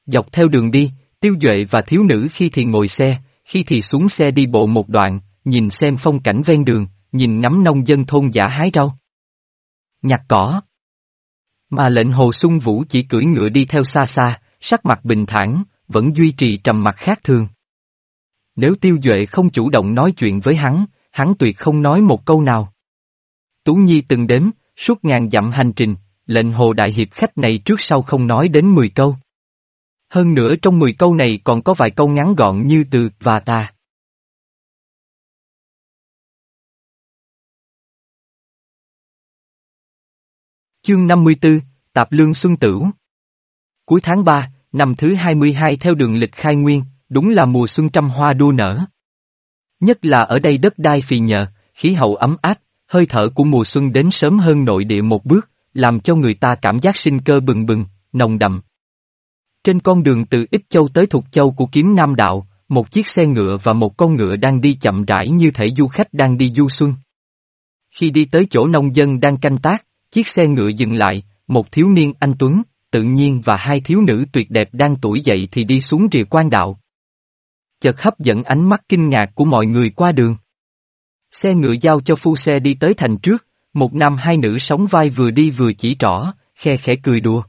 Dọc theo đường đi, tiêu duệ và thiếu nữ khi thì ngồi xe, khi thì xuống xe đi bộ một đoạn, nhìn xem phong cảnh ven đường, nhìn ngắm nông dân thôn giả hái rau. Nhặt cỏ. Mà lệnh Hồ Xuân Vũ chỉ cưỡi ngựa đi theo xa xa, sắc mặt bình thản, vẫn duy trì trầm mặt khác thường. Nếu tiêu duệ không chủ động nói chuyện với hắn, hắn tuyệt không nói một câu nào. Tú Nhi từng đếm, suốt ngàn dặm hành trình, lệnh hồ đại hiệp khách này trước sau không nói đến 10 câu. Hơn nữa trong 10 câu này còn có vài câu ngắn gọn như từ và ta. Chương 54, Tạp Lương Xuân Tửu. Cuối tháng 3, năm thứ 22 theo đường lịch khai nguyên, đúng là mùa xuân trăm hoa đua nở. Nhất là ở đây đất đai phì nhờ, khí hậu ấm áp, hơi thở của mùa xuân đến sớm hơn nội địa một bước, làm cho người ta cảm giác sinh cơ bừng bừng, nồng đậm. Trên con đường từ Ích Châu tới Thục Châu của Kiếm Nam Đạo, một chiếc xe ngựa và một con ngựa đang đi chậm rãi như thể du khách đang đi du xuân. Khi đi tới chỗ nông dân đang canh tác, chiếc xe ngựa dừng lại, một thiếu niên anh Tuấn, tự nhiên và hai thiếu nữ tuyệt đẹp đang tuổi dậy thì đi xuống rìa quan đạo. Chợt hấp dẫn ánh mắt kinh ngạc của mọi người qua đường. Xe ngựa giao cho phu xe đi tới thành trước, một nam hai nữ sóng vai vừa đi vừa chỉ trỏ, khe khẽ cười đùa.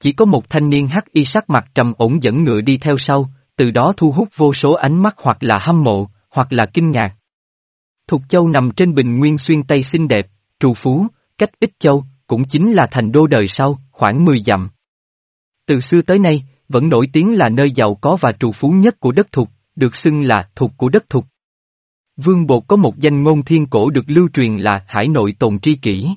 Chỉ có một thanh niên hắc y sắc mặt trầm ổn dẫn ngựa đi theo sau, từ đó thu hút vô số ánh mắt hoặc là hâm mộ, hoặc là kinh ngạc. Thục Châu nằm trên bình nguyên xuyên Tây xinh đẹp, trù phú, cách ít châu, cũng chính là thành đô đời sau, khoảng 10 dặm. Từ xưa tới nay, vẫn nổi tiếng là nơi giàu có và trù phú nhất của đất thục, được xưng là thục của đất thục. Vương Bột có một danh ngôn thiên cổ được lưu truyền là hải nội tồn tri kỷ.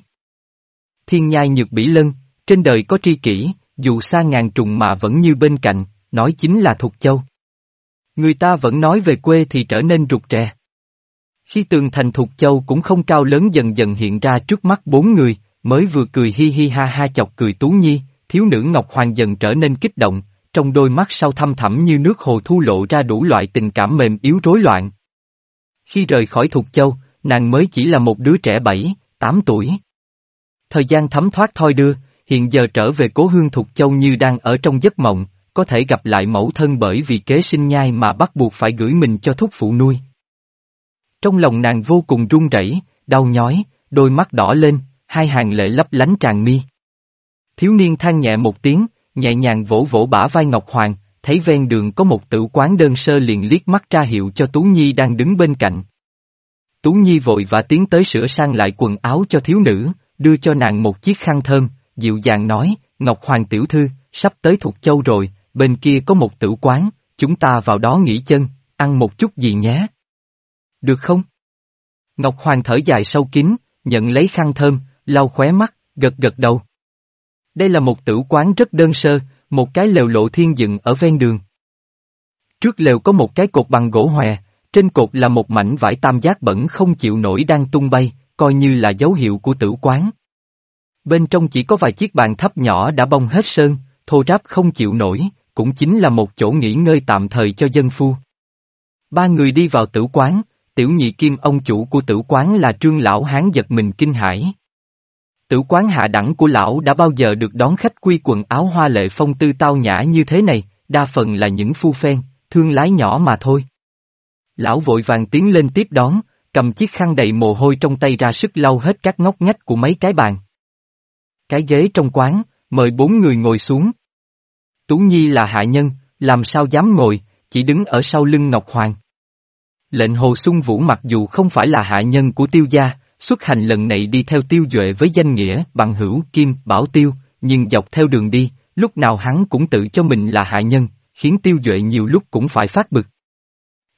Thiên nhai nhược bỉ lân, trên đời có tri kỷ, dù xa ngàn trùng mà vẫn như bên cạnh, nói chính là Thục Châu. Người ta vẫn nói về quê thì trở nên rụt rè. Khi tường thành thuộc Châu cũng không cao lớn dần dần hiện ra trước mắt bốn người, mới vừa cười hi hi ha ha chọc cười Tú Nhi, thiếu nữ Ngọc Hoàng dần trở nên kích động, trong đôi mắt sau thăm thẳm như nước hồ thu lộ ra đủ loại tình cảm mềm yếu rối loạn. Khi rời khỏi thuộc Châu, nàng mới chỉ là một đứa trẻ bảy, tám tuổi. Thời gian thấm thoát thoi đưa, hiện giờ trở về cố hương thuộc Châu như đang ở trong giấc mộng, có thể gặp lại mẫu thân bởi vì kế sinh nhai mà bắt buộc phải gửi mình cho thúc phụ nuôi. Trong lòng nàng vô cùng run rẩy, đau nhói, đôi mắt đỏ lên, hai hàng lệ lấp lánh tràn mi. Thiếu niên than nhẹ một tiếng, nhẹ nhàng vỗ vỗ bả vai Ngọc Hoàng, thấy ven đường có một tử quán đơn sơ liền liếc mắt ra hiệu cho Tú Nhi đang đứng bên cạnh. Tú Nhi vội và tiến tới sửa sang lại quần áo cho thiếu nữ, đưa cho nàng một chiếc khăn thơm, dịu dàng nói, Ngọc Hoàng tiểu thư, sắp tới Thục Châu rồi, bên kia có một tử quán, chúng ta vào đó nghỉ chân, ăn một chút gì nhé. Được không? Ngọc Hoàng thở dài sâu kín, nhận lấy khăn thơm, lau khóe mắt, gật gật đầu. Đây là một tử quán rất đơn sơ, một cái lều lộ thiên dựng ở ven đường. Trước lều có một cái cột bằng gỗ hòe, trên cột là một mảnh vải tam giác bẩn không chịu nổi đang tung bay, coi như là dấu hiệu của tử quán. Bên trong chỉ có vài chiếc bàn thấp nhỏ đã bong hết sơn, thô ráp không chịu nổi, cũng chính là một chỗ nghỉ ngơi tạm thời cho dân phu. Ba người đi vào tử quán, tiểu nhị kim ông chủ của tử quán là trương lão hán giật mình kinh hãi. Tử quán hạ đẳng của lão đã bao giờ được đón khách quy quần áo hoa lệ phong tư tao nhã như thế này, đa phần là những phu phen, thương lái nhỏ mà thôi. Lão vội vàng tiến lên tiếp đón, cầm chiếc khăn đầy mồ hôi trong tay ra sức lau hết các ngóc ngách của mấy cái bàn. Cái ghế trong quán, mời bốn người ngồi xuống. Tú Nhi là hạ nhân, làm sao dám ngồi, chỉ đứng ở sau lưng Ngọc Hoàng. Lệnh Hồ Xuân Vũ mặc dù không phải là hạ nhân của tiêu gia, xuất hành lần này đi theo tiêu duệ với danh nghĩa bằng hữu kim bảo tiêu, nhưng dọc theo đường đi, lúc nào hắn cũng tự cho mình là hạ nhân, khiến tiêu duệ nhiều lúc cũng phải phát bực.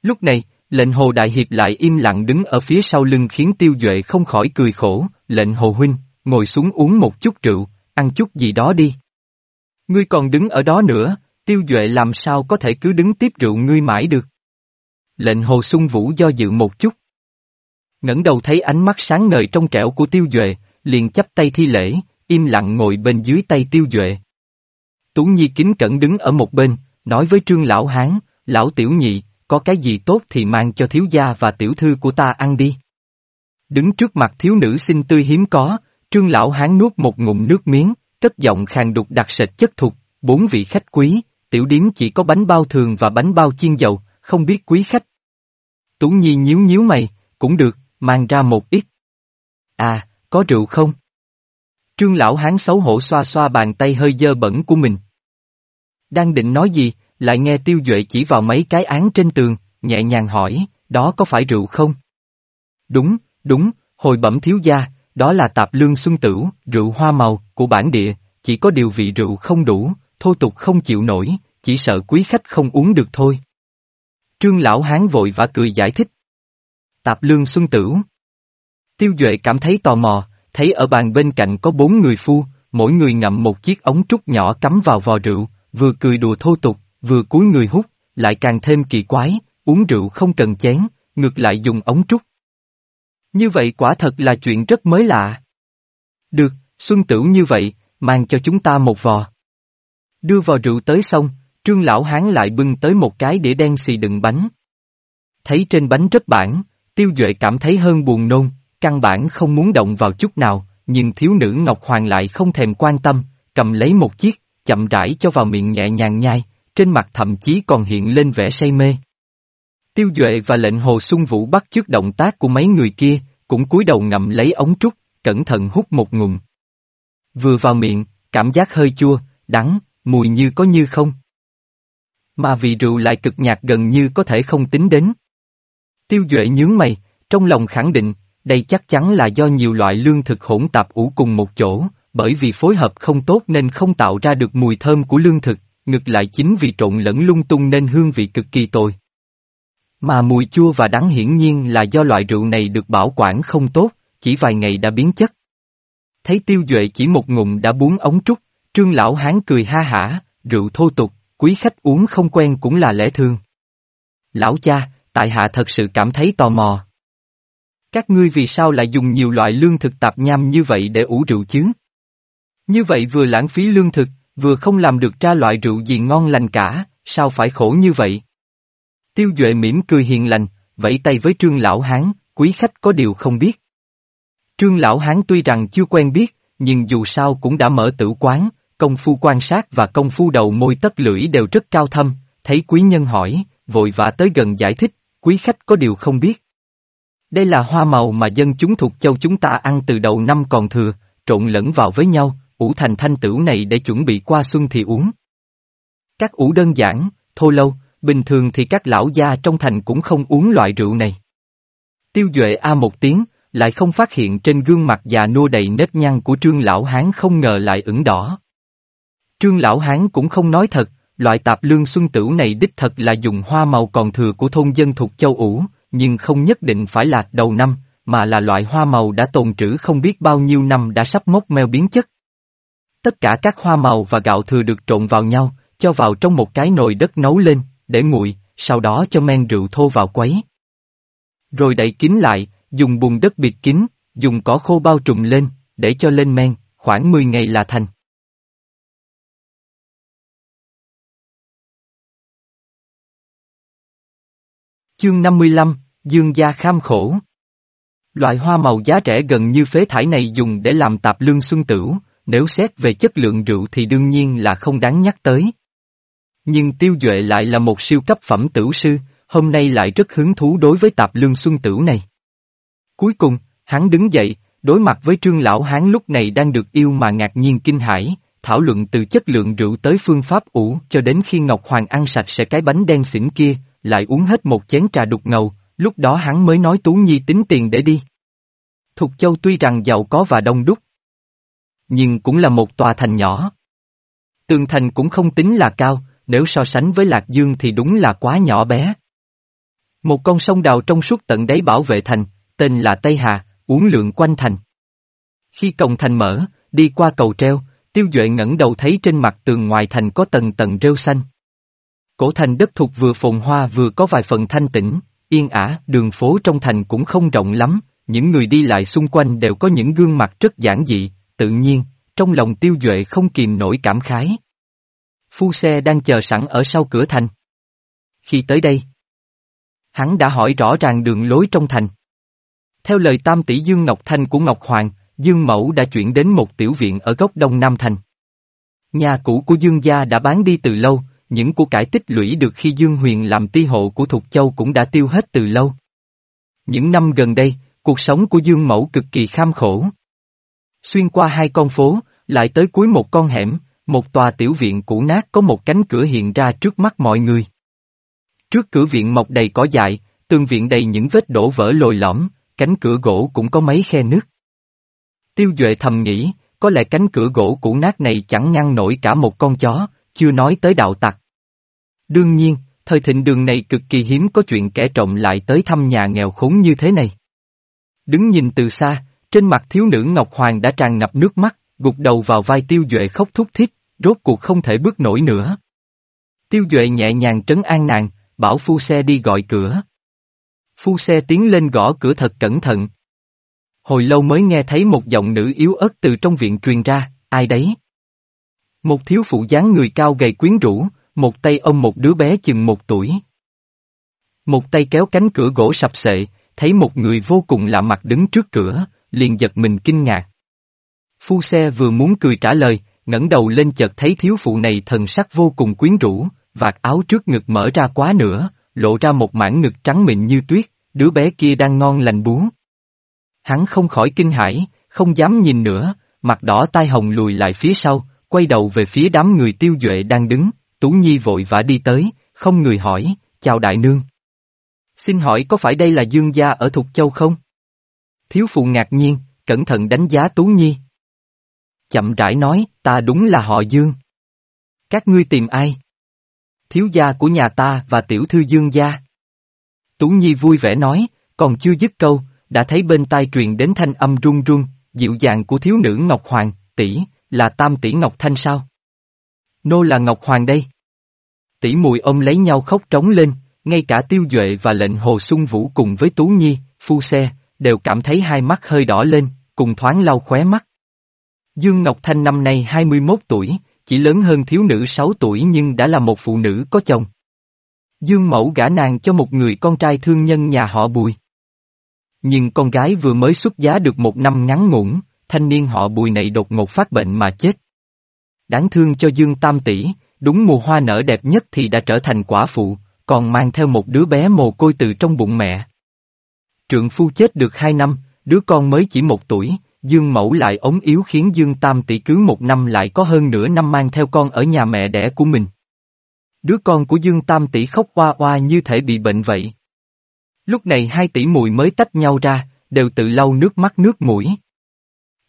Lúc này, lệnh hồ đại hiệp lại im lặng đứng ở phía sau lưng khiến tiêu duệ không khỏi cười khổ, lệnh hồ huynh, ngồi xuống uống một chút rượu, ăn chút gì đó đi. Ngươi còn đứng ở đó nữa, tiêu duệ làm sao có thể cứ đứng tiếp rượu ngươi mãi được. Lệnh hồ sung vũ do dự một chút. ngẩng đầu thấy ánh mắt sáng ngời trong trẻo của tiêu duệ, liền chấp tay thi lễ, im lặng ngồi bên dưới tay tiêu duệ. Tú Nhi kính cẩn đứng ở một bên, nói với trương lão hán, lão tiểu nhị, có cái gì tốt thì mang cho thiếu gia và tiểu thư của ta ăn đi. Đứng trước mặt thiếu nữ xinh tươi hiếm có, trương lão hán nuốt một ngụm nước miếng, cất giọng khàn đục đặc sệt chất thục, bốn vị khách quý, tiểu điếm chỉ có bánh bao thường và bánh bao chiên dầu, không biết quý khách. Tú Nhi nhíu nhíu mày, cũng được, mang ra một ít. À, có rượu không? Trương lão hán xấu hổ xoa xoa bàn tay hơi dơ bẩn của mình. Đang định nói gì, lại nghe tiêu duệ chỉ vào mấy cái án trên tường, nhẹ nhàng hỏi, đó có phải rượu không? Đúng, đúng, hồi bẩm thiếu gia, đó là tạp lương xuân tửu, rượu hoa màu, của bản địa, chỉ có điều vị rượu không đủ, thô tục không chịu nổi, chỉ sợ quý khách không uống được thôi. Trương lão hán vội vã cười giải thích. Tạp lương xuân tửu. Tiêu Duệ cảm thấy tò mò, thấy ở bàn bên cạnh có bốn người phu, mỗi người ngậm một chiếc ống trúc nhỏ cắm vào vò rượu, vừa cười đùa thô tục, vừa cúi người hút, lại càng thêm kỳ quái, uống rượu không cần chén, ngược lại dùng ống trúc. Như vậy quả thật là chuyện rất mới lạ. Được, Xuân Tửu như vậy, mang cho chúng ta một vò. Đưa vò rượu tới xong, trương lão hán lại bưng tới một cái đĩa đen xì đựng bánh. Thấy trên bánh rất bản, tiêu duệ cảm thấy hơn buồn nôn, căn bản không muốn động vào chút nào, nhưng thiếu nữ Ngọc Hoàng lại không thèm quan tâm, cầm lấy một chiếc, chậm rãi cho vào miệng nhẹ nhàng nhai, trên mặt thậm chí còn hiện lên vẻ say mê. Tiêu Duệ và lệnh Hồ Xuân Vũ bắt chước động tác của mấy người kia, cũng cúi đầu ngậm lấy ống trúc, cẩn thận hút một ngụm. Vừa vào miệng, cảm giác hơi chua, đắng, mùi như có như không. Mà vị rượu lại cực nhạt gần như có thể không tính đến. Tiêu Duệ nhướng mày, trong lòng khẳng định, đây chắc chắn là do nhiều loại lương thực hỗn tạp ủ cùng một chỗ, bởi vì phối hợp không tốt nên không tạo ra được mùi thơm của lương thực, ngược lại chính vì trộn lẫn lung tung nên hương vị cực kỳ tồi. Mà mùi chua và đắng hiển nhiên là do loại rượu này được bảo quản không tốt, chỉ vài ngày đã biến chất. Thấy tiêu duệ chỉ một ngụm đã buông ống trúc, trương lão hán cười ha hả, rượu thô tục, quý khách uống không quen cũng là lẽ thường. Lão cha, tại hạ thật sự cảm thấy tò mò. Các ngươi vì sao lại dùng nhiều loại lương thực tạp nham như vậy để ủ rượu chứ? Như vậy vừa lãng phí lương thực, vừa không làm được ra loại rượu gì ngon lành cả, sao phải khổ như vậy? Tiêu Duệ mỉm cười hiền lành, vẫy tay với Trương Lão Hán, quý khách có điều không biết. Trương Lão Hán tuy rằng chưa quen biết, nhưng dù sao cũng đã mở tử quán, công phu quan sát và công phu đầu môi tất lưỡi đều rất cao thâm, thấy quý nhân hỏi, vội vã tới gần giải thích, quý khách có điều không biết. Đây là hoa màu mà dân chúng thuộc châu chúng ta ăn từ đầu năm còn thừa, trộn lẫn vào với nhau, ủ thành thanh tửu này để chuẩn bị qua xuân thì uống. Các ủ đơn giản, thô lâu, bình thường thì các lão gia trong thành cũng không uống loại rượu này. Tiêu Duệ A một tiếng, lại không phát hiện trên gương mặt già nua đầy nếp nhăn của trương lão hán không ngờ lại ửng đỏ. Trương lão hán cũng không nói thật, loại tạp lương xuân tửu này đích thật là dùng hoa màu còn thừa của thôn dân thuộc châu ủ, nhưng không nhất định phải là đầu năm, mà là loại hoa màu đã tồn trữ không biết bao nhiêu năm đã sắp mốc meo biến chất. Tất cả các hoa màu và gạo thừa được trộn vào nhau, cho vào trong một cái nồi đất nấu lên, để nguội, sau đó cho men rượu thô vào quấy. Rồi đậy kín lại, dùng bùn đất bịt kín, dùng cỏ khô bao trùm lên, để cho lên men, khoảng 10 ngày là thành. Chương 55, Dương gia kham khổ. Loại hoa màu giá rẻ gần như phế thải này dùng để làm tạp lương xuân tửu, nếu xét về chất lượng rượu thì đương nhiên là không đáng nhắc tới. Nhưng Tiêu Duệ lại là một siêu cấp phẩm tửu sư, hôm nay lại rất hứng thú đối với tạp lương xuân tửu này. Cuối cùng, hắn đứng dậy, đối mặt với trương lão hán lúc này đang được yêu mà ngạc nhiên kinh hãi, thảo luận từ chất lượng rượu tới phương pháp ủ cho đến khi Ngọc Hoàng ăn sạch sẽ cái bánh đen xỉn kia, lại uống hết một chén trà đục ngầu, lúc đó hắn mới nói Tú Nhi tính tiền để đi. Thục Châu tuy rằng giàu có và đông đúc, nhưng cũng là một tòa thành nhỏ. Tường thành cũng không tính là cao, nếu so sánh với Lạc Dương thì đúng là quá nhỏ bé. Một con sông đào trong suốt tận đáy bảo vệ thành, tên là Tây Hà, uốn lượn quanh thành. Khi cổng thành mở, đi qua cầu treo, tiêu duệ ngẩng đầu thấy trên mặt tường ngoài thành có tầng tầng rêu xanh. Cổ thành đất thuộc vừa phồn hoa vừa có vài phần thanh tĩnh, yên ả, đường phố trong thành cũng không rộng lắm, những người đi lại xung quanh đều có những gương mặt rất giản dị, tự nhiên, trong lòng tiêu duệ không kìm nổi cảm khái. Phu xe đang chờ sẵn ở sau cửa thành. Khi tới đây, hắn đã hỏi rõ ràng đường lối trong thành. Theo lời tam tỷ Dương Ngọc Thanh của Ngọc Hoàng, Dương Mẫu đã chuyển đến một tiểu viện ở góc đông Nam Thành. Nhà cũ của Dương gia đã bán đi từ lâu, những của cải tích lũy được khi Dương Huyền làm ti hộ của Thục Châu cũng đã tiêu hết từ lâu. Những năm gần đây, cuộc sống của Dương Mẫu cực kỳ kham khổ. Xuyên qua hai con phố, lại tới cuối một con hẻm, một tòa tiểu viện cũ nát có một cánh cửa hiện ra trước mắt mọi người. Trước cửa viện mọc đầy cỏ dại, tường viện đầy những vết đổ vỡ lồi lõm, cánh cửa gỗ cũng có mấy khe nứt. Tiêu Duệ thầm nghĩ, có lẽ cánh cửa gỗ cũ nát này chẳng ngăn nổi cả một con chó, chưa nói tới đạo tặc. Đương nhiên, thời thịnh đường này cực kỳ hiếm có chuyện kẻ trộm lại tới thăm nhà nghèo khốn như thế này. Đứng nhìn từ xa, trên mặt thiếu nữ Ngọc Hoàng đã tràn ngập nước mắt, gục đầu vào vai tiêu duệ khóc thúc thích, rốt cuộc không thể bước nổi nữa. Tiêu duệ nhẹ nhàng trấn an nàng, bảo phu xe đi gọi cửa. Phu xe tiến lên gõ cửa thật cẩn thận. Hồi lâu mới nghe thấy một giọng nữ yếu ớt từ trong viện truyền ra, ai đấy? Một thiếu phụ dáng người cao gầy quyến rũ, một tay ôm một đứa bé chừng một tuổi. Một tay kéo cánh cửa gỗ sập sệ, thấy một người vô cùng lạ mặt đứng trước cửa, liền giật mình kinh ngạc. Phu xe vừa muốn cười trả lời, ngẩng đầu lên chợt thấy thiếu phụ này thần sắc vô cùng quyến rũ, vạt áo trước ngực mở ra quá nữa, lộ ra một mảng ngực trắng mịn như tuyết, đứa bé kia đang ngon lành bú. Hắn không khỏi kinh hãi, không dám nhìn nữa, mặt đỏ tai hồng lùi lại phía sau, quay đầu về phía đám người tiêu duệ đang đứng, Tú Nhi vội vã đi tới, không người hỏi, chào đại nương. Xin hỏi có phải đây là Dương gia ở Thục Châu không? Thiếu phụ ngạc nhiên, cẩn thận đánh giá Tú Nhi. Chậm rãi nói, ta đúng là họ Dương. Các ngươi tìm ai? Thiếu gia của nhà ta và tiểu thư Dương gia. Tú Nhi vui vẻ nói, còn chưa dứt câu, đã thấy bên tai truyền đến thanh âm run run, dịu dàng của thiếu nữ Ngọc Hoàng, tỷ, là tam tỷ Ngọc Thanh sao? Nô là Ngọc Hoàng đây. Tỷ mùi ông lấy nhau khóc trống lên, ngay cả tiêu duệ và lệnh hồ xuân vũ cùng với Tú Nhi, phu xe, đều cảm thấy hai mắt hơi đỏ lên, cùng thoáng lau khóe mắt. Dương Ngọc Thanh năm nay 21 tuổi, chỉ lớn hơn thiếu nữ 6 tuổi nhưng đã là một phụ nữ có chồng. Dương Mẫu gả nàng cho một người con trai thương nhân nhà họ Bùi. Nhưng con gái vừa mới xuất giá được một năm ngắn ngủn, thanh niên họ Bùi này đột ngột phát bệnh mà chết. Đáng thương cho Dương Tam Tỷ, đúng mùa hoa nở đẹp nhất thì đã trở thành quả phụ, còn mang theo một đứa bé mồ côi từ trong bụng mẹ. Trượng phu chết được hai năm, đứa con mới chỉ một tuổi, Dương Mẫu lại ống yếu khiến Dương Tam tỷ cứ một năm lại có hơn nửa năm mang theo con ở nhà mẹ đẻ của mình. Đứa con của Dương Tam tỷ khóc oa oa như thể bị bệnh vậy. Lúc này hai tỷ mùi mới tách nhau ra, đều tự lau nước mắt nước mũi.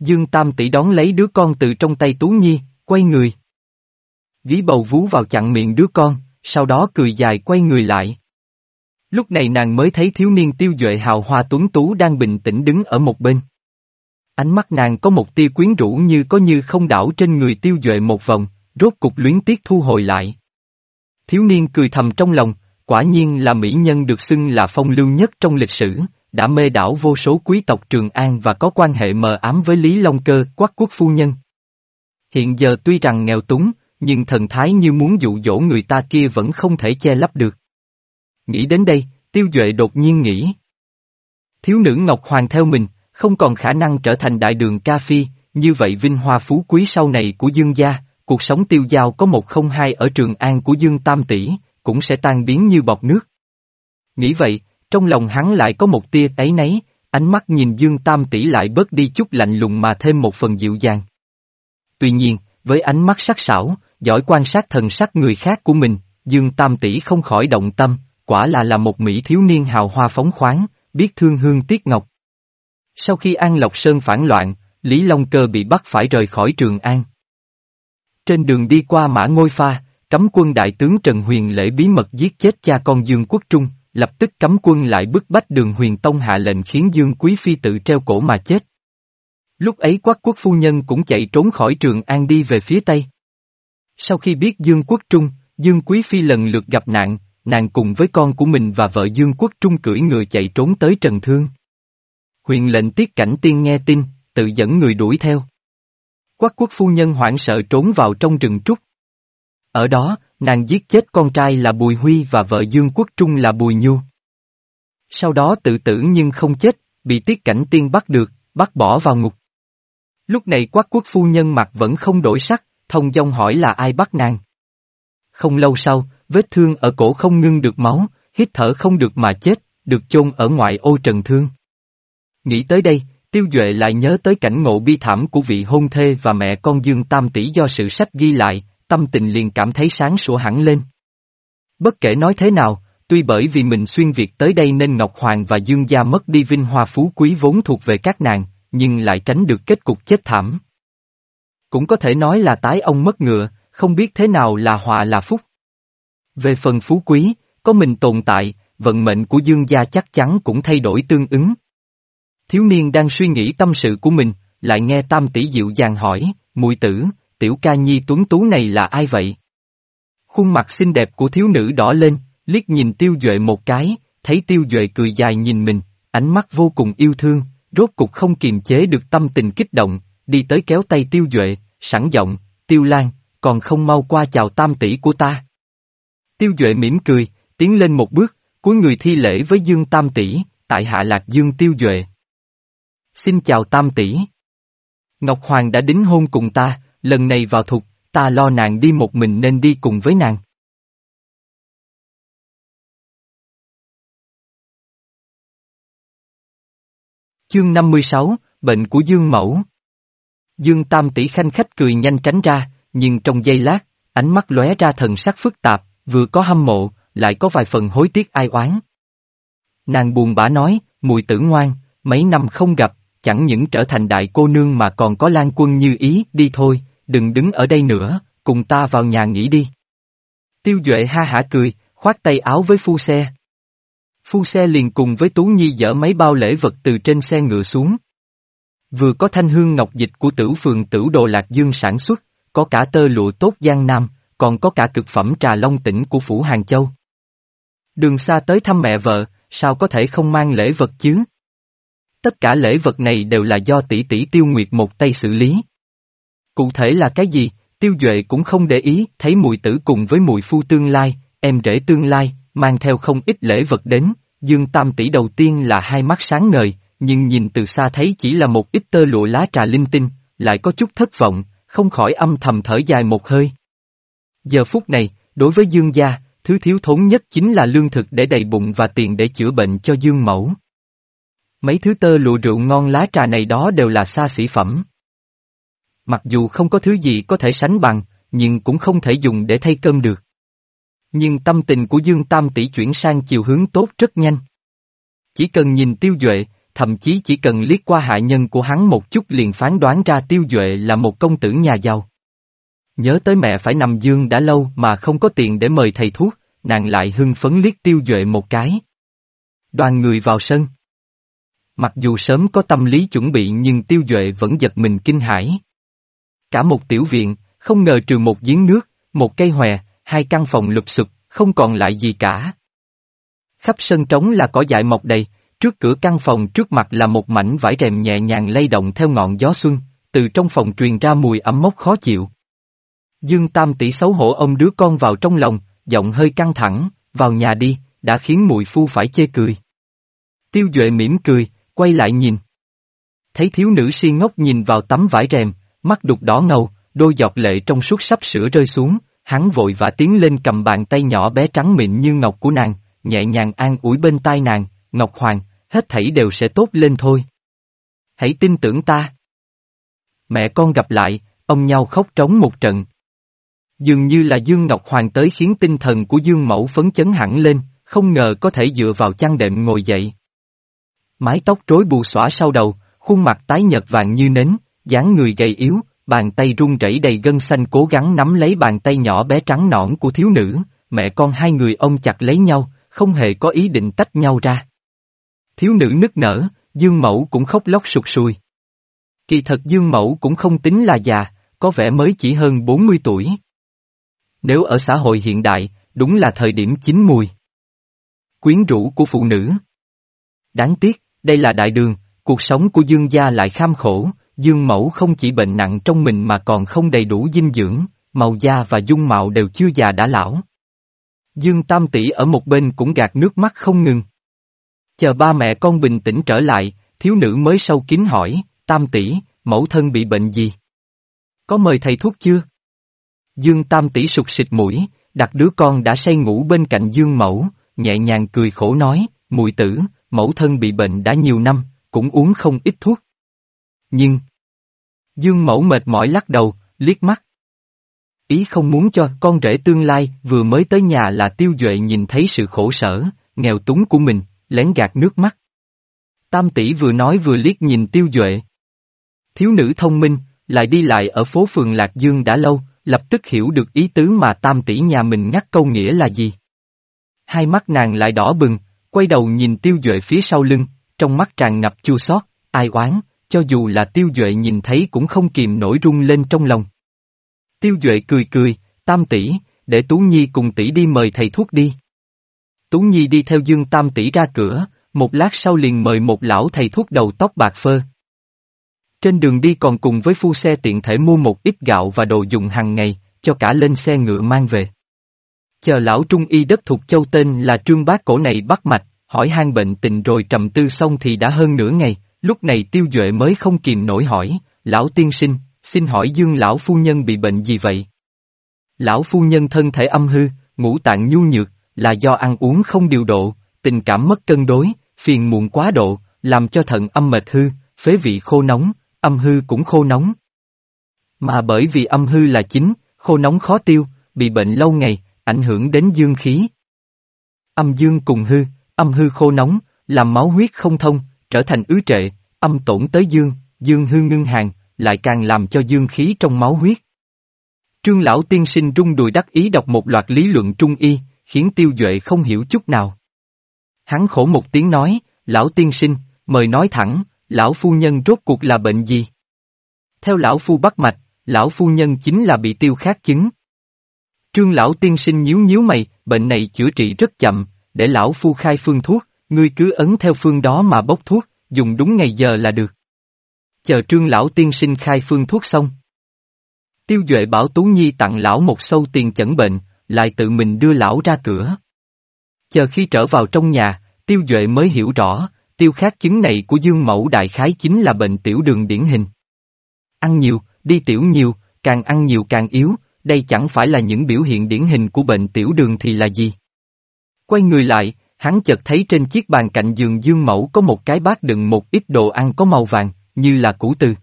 Dương Tam tỷ đón lấy đứa con từ trong tay Tú Nhi, quay người. Ví bầu vú vào chặn miệng đứa con, sau đó cười dài quay người lại. Lúc này nàng mới thấy thiếu niên tiêu duệ hào hoa tuấn tú đang bình tĩnh đứng ở một bên. Ánh mắt nàng có một tia quyến rũ như có như không đảo trên người tiêu duệ một vòng, rốt cục luyến tiếc thu hồi lại. Thiếu niên cười thầm trong lòng, quả nhiên là mỹ nhân được xưng là phong lưu nhất trong lịch sử, đã mê đảo vô số quý tộc Trường An và có quan hệ mờ ám với Lý Long Cơ, quắc quốc phu nhân. Hiện giờ tuy rằng nghèo túng, nhưng thần thái như muốn dụ dỗ người ta kia vẫn không thể che lấp được. Nghĩ đến đây, tiêu duệ đột nhiên nghĩ. Thiếu nữ Ngọc Hoàng theo mình, không còn khả năng trở thành đại đường ca phi, như vậy vinh hoa phú quý sau này của Dương gia, cuộc sống tiêu giao có một không hai ở Trường An của Dương Tam Tỷ, cũng sẽ tan biến như bọt nước. Nghĩ vậy, trong lòng hắn lại có một tia ấy nấy, ánh mắt nhìn Dương Tam Tỷ lại bớt đi chút lạnh lùng mà thêm một phần dịu dàng. Tuy nhiên, với ánh mắt sắc sảo, giỏi quan sát thần sắc người khác của mình, Dương Tam Tỷ không khỏi động tâm, quả là là một mỹ thiếu niên hào hoa phóng khoáng, biết thương hương tiếc ngọc. Sau khi An Lộc Sơn phản loạn, Lý Long Cơ bị bắt phải rời khỏi Trường An. Trên đường đi qua Mã Ngôi Pha, cấm quân đại tướng Trần Huyền lễ bí mật giết chết cha con Dương Quốc Trung, lập tức cấm quân lại bức bách đường Huyền Tông hạ lệnh khiến Dương Quý Phi tự treo cổ mà chết. Lúc ấy quắc quốc phu nhân cũng chạy trốn khỏi Trường An đi về phía Tây. Sau khi biết Dương Quốc Trung, Dương Quý Phi lần lượt gặp nạn, nàng cùng với con của mình và vợ Dương Quốc Trung cưỡi người chạy trốn tới Trần Thương. Huyền lệnh tiết cảnh tiên nghe tin, tự dẫn người đuổi theo. Quắc quốc phu nhân hoảng sợ trốn vào trong rừng trúc. Ở đó, nàng giết chết con trai là Bùi Huy và vợ Dương Quốc Trung là Bùi Nhu. Sau đó tự tử nhưng không chết, bị tiết cảnh tiên bắt được, bắt bỏ vào ngục. Lúc này quắc quốc phu nhân mặt vẫn không đổi sắc, thông dong hỏi là ai bắt nàng. Không lâu sau, vết thương ở cổ không ngưng được máu, hít thở không được mà chết, được chôn ở ngoại ô trần thương. Nghĩ tới đây, Tiêu Duệ lại nhớ tới cảnh ngộ bi thảm của vị hôn thê và mẹ con Dương Tam Tỷ do sự sách ghi lại, tâm tình liền cảm thấy sáng sủa hẳn lên. Bất kể nói thế nào, tuy bởi vì mình xuyên Việt tới đây nên Ngọc Hoàng và Dương Gia mất đi vinh hoa phú quý vốn thuộc về các nàng, nhưng lại tránh được kết cục chết thảm. Cũng có thể nói là tái ông mất ngựa, không biết thế nào là họa là phúc. Về phần phú quý, có mình tồn tại, vận mệnh của Dương Gia chắc chắn cũng thay đổi tương ứng. Thiếu niên đang suy nghĩ tâm sự của mình, lại nghe tam tỷ dịu dàng hỏi, mùi tử, tiểu ca nhi tuấn tú này là ai vậy? Khuôn mặt xinh đẹp của thiếu nữ đỏ lên, liếc nhìn tiêu duệ một cái, thấy tiêu duệ cười dài nhìn mình, ánh mắt vô cùng yêu thương, rốt cục không kiềm chế được tâm tình kích động, đi tới kéo tay tiêu duệ, sẵn giọng, tiêu lan, còn không mau qua chào tam tỷ của ta. Tiêu duệ mỉm cười, tiến lên một bước, cuối người thi lễ với Dương Tam tỷ, tại hạ lạc Dương Tiêu Duệ. Xin chào Tam tỷ. Ngọc Hoàng đã đính hôn cùng ta, lần này vào thục, ta lo nàng đi một mình nên đi cùng với nàng. Chương 56, Bệnh của Dương Mẫu Dương Tam tỷ khanh khách cười nhanh tránh ra, nhưng trong giây lát, ánh mắt lóe ra thần sắc phức tạp, vừa có hâm mộ, lại có vài phần hối tiếc ai oán. Nàng buồn bã nói, mùi tử ngoan, mấy năm không gặp, chẳng những trở thành đại cô nương mà còn có lan quân như ý, đi thôi, đừng đứng ở đây nữa, cùng ta vào nhà nghỉ đi. Tiêu Duệ ha hả cười, khoát tay áo với phu xe. Phu xe liền cùng với Tú Nhi dỡ mấy bao lễ vật từ trên xe ngựa xuống. Vừa có thanh hương ngọc dịch của tử phường tử đồ lạc dương sản xuất, có cả tơ lụa tốt giang nam, còn có cả cực phẩm trà long tỉnh của Phủ Hàng Châu. Đường xa tới thăm mẹ vợ, sao có thể không mang lễ vật chứ? Tất cả lễ vật này đều là do tỷ tỷ tiêu nguyệt một tay xử lý. Cụ thể là cái gì, tiêu duệ cũng không để ý, thấy mùi tử cùng với mùi phu tương lai, em rể tương lai, mang theo không ít lễ vật đến, dương tam tỷ đầu tiên là hai mắt sáng ngời, nhưng nhìn từ xa thấy chỉ là một ít tơ lụa lá trà linh tinh, lại có chút thất vọng, không khỏi âm thầm thở dài một hơi. Giờ phút này, đối với dương gia, thứ thiếu thốn nhất chính là lương thực để đầy bụng và tiền để chữa bệnh cho dương mẫu. Mấy thứ tơ lụa rượu ngon lá trà này đó đều là xa xỉ phẩm. Mặc dù không có thứ gì có thể sánh bằng, nhưng cũng không thể dùng để thay cơm được. Nhưng tâm tình của Dương Tam tỷ chuyển sang chiều hướng tốt rất nhanh. Chỉ cần nhìn tiêu duệ, thậm chí chỉ cần liếc qua hạ nhân của hắn một chút liền phán đoán ra tiêu duệ là một công tử nhà giàu. Nhớ tới mẹ phải nằm dương đã lâu mà không có tiền để mời thầy thuốc, nàng lại hưng phấn liếc tiêu duệ một cái. Đoàn người vào sân. Mặc dù sớm có tâm lý chuẩn bị nhưng tiêu duệ vẫn giật mình kinh hãi. Cả một tiểu viện, không ngờ trừ một giếng nước, một cây hòe, hai căn phòng lụp sụp, không còn lại gì cả. Khắp sân trống là cỏ dại mọc đầy, trước cửa căn phòng trước mặt là một mảnh vải rèm nhẹ nhàng lay động theo ngọn gió xuân, từ trong phòng truyền ra mùi ẩm mốc khó chịu. Dương Tam tỷ xấu hổ ông đứa con vào trong lòng, giọng hơi căng thẳng, vào nhà đi, đã khiến mùi phu phải chê cười. Tiêu Duệ mỉm cười, quay lại nhìn. Thấy thiếu nữ si ngốc nhìn vào tấm vải rèm, mắt đục đỏ ngầu, đôi giọt lệ trong suốt sắp sửa rơi xuống, hắn vội vã tiến lên cầm bàn tay nhỏ bé trắng mịn như ngọc của nàng, nhẹ nhàng an ủi bên tai nàng, Ngọc Hoàng, hết thảy đều sẽ tốt lên thôi. Hãy tin tưởng ta. Mẹ con gặp lại, ông nhau khóc trống một trận. Dường như là Dương Ngọc Hoàng tới khiến tinh thần của Dương Mẫu phấn chấn hẳn lên, không ngờ có thể dựa vào chăn đệm ngồi dậy. Mái tóc rối bù xõa sau đầu, khuôn mặt tái nhợt vàng như nến, dáng người gầy yếu, bàn tay run rẩy đầy gân xanh cố gắng nắm lấy bàn tay nhỏ bé trắng nõn của thiếu nữ, mẹ con hai người ôm chặt lấy nhau, không hề có ý định tách nhau ra. Thiếu nữ nức nở, Dương Mẫu cũng khóc lóc sụt sùi. Kỳ thật Dương Mẫu cũng không tính là già, có vẻ mới chỉ hơn 40 tuổi. Nếu ở xã hội hiện đại, đúng là thời điểm chín mùi. Quyến rũ của phụ nữ. Đáng tiếc, đây là đại đường, cuộc sống của Dương gia lại kham khổ, Dương mẫu không chỉ bệnh nặng trong mình mà còn không đầy đủ dinh dưỡng, màu da và dung mạo đều chưa già đã lão. Dương Tam tỷ ở một bên cũng gạt nước mắt không ngừng. Chờ ba mẹ con bình tĩnh trở lại, thiếu nữ mới sâu kín hỏi, Tam tỷ, mẫu thân bị bệnh gì? Có mời thầy thuốc chưa? Dương Tam tỷ sụt xịt mũi, đặt đứa con đã say ngủ bên cạnh Dương Mẫu, nhẹ nhàng cười khổ nói, mùi tử, mẫu thân bị bệnh đã nhiều năm, cũng uống không ít thuốc. Nhưng... Dương Mẫu mệt mỏi lắc đầu, liếc mắt. Ý không muốn cho con rể tương lai vừa mới tới nhà là tiêu duệ nhìn thấy sự khổ sở, nghèo túng của mình, lén gạt nước mắt. Tam tỷ vừa nói vừa liếc nhìn tiêu duệ. Thiếu nữ thông minh, lại đi lại ở phố phường Lạc Dương đã lâu, lập tức hiểu được ý tứ mà tam tỷ nhà mình nhắc câu nghĩa là gì. Hai mắt nàng lại đỏ bừng, quay đầu nhìn tiêu duệ phía sau lưng, trong mắt tràn ngập chua xót, ai oán, cho dù là tiêu duệ nhìn thấy cũng không kìm nổi rung lên trong lòng. Tiêu duệ cười cười, tam tỷ, để Tú Nhi cùng tỷ đi mời thầy thuốc đi. Tú Nhi đi theo Dương Tam tỷ ra cửa, một lát sau liền mời một lão thầy thuốc đầu tóc bạc phơ. Trên đường đi còn cùng với phu xe tiện thể mua một ít gạo và đồ dùng hàng ngày, cho cả lên xe ngựa mang về. Chờ lão trung y đất thuộc châu tên là Trương Bác cổ này bắt mạch, hỏi han bệnh tình rồi trầm tư xong thì đã hơn nửa ngày, lúc này tiêu duệ mới không kìm nổi hỏi, lão tiên sinh, xin hỏi dương lão phu nhân bị bệnh gì vậy? Lão phu nhân thân thể âm hư, ngũ tạng nhu nhược, là do ăn uống không điều độ, tình cảm mất cân đối, phiền muộn quá độ, làm cho thận âm mệt hư, phế vị khô nóng, âm hư cũng khô nóng. Mà bởi vì âm hư là chính, khô nóng khó tiêu, bị bệnh lâu ngày, ảnh hưởng đến dương khí. Âm dương cùng hư, âm hư khô nóng, làm máu huyết không thông, trở thành ứ trệ, âm tổn tới dương, dương hư ngưng hàng, lại càng làm cho dương khí trong máu huyết. Trương lão tiên sinh rung đùi đắc ý đọc một loạt lý luận trung y, khiến tiêu duệ không hiểu chút nào. Hắn khổ một tiếng nói, lão tiên sinh, mời nói thẳng, lão phu nhân rốt cuộc là bệnh gì? Theo lão phu bắt mạch, lão phu nhân chính là bị tiêu khát chứng. Trương lão tiên sinh nhíu nhíu mày, bệnh này chữa trị rất chậm, để lão phu khai phương thuốc, ngươi cứ ấn theo phương đó mà bốc thuốc, dùng đúng ngày giờ là được. Chờ trương lão tiên sinh khai phương thuốc xong. Tiêu Duệ bảo Tú Nhi tặng lão một sâu tiền chẩn bệnh, lại tự mình đưa lão ra cửa. Chờ khi trở vào trong nhà, Tiêu Duệ mới hiểu rõ, tiêu khát chứng này của Dương Mẫu đại khái chính là bệnh tiểu đường điển hình. Ăn nhiều, đi tiểu nhiều, càng ăn nhiều càng yếu, đây chẳng phải là những biểu hiện điển hình của bệnh tiểu đường thì là gì. Quay người lại, hắn chợt thấy trên chiếc bàn cạnh giường Dương Mẫu có một cái bát đựng một ít đồ ăn có màu vàng, như là củ từ.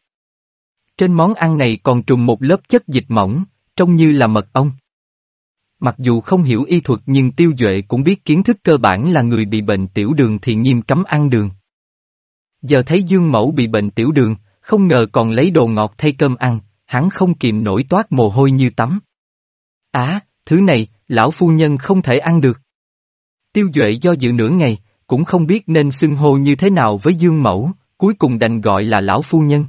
Trên món ăn này còn trùng một lớp chất dịch mỏng, trông như là mật ong. Mặc dù không hiểu y thuật nhưng Tiêu Duệ cũng biết kiến thức cơ bản là người bị bệnh tiểu đường thì nghiêm cấm ăn đường. Giờ thấy Dương Mẫu bị bệnh tiểu đường, không ngờ còn lấy đồ ngọt thay cơm ăn, hắn không kìm nổi toát mồ hôi như tắm. Á, thứ này, lão phu nhân không thể ăn được. Tiêu Duệ do dự nửa ngày, cũng không biết nên xưng hô như thế nào với Dương Mẫu, cuối cùng đành gọi là lão phu nhân.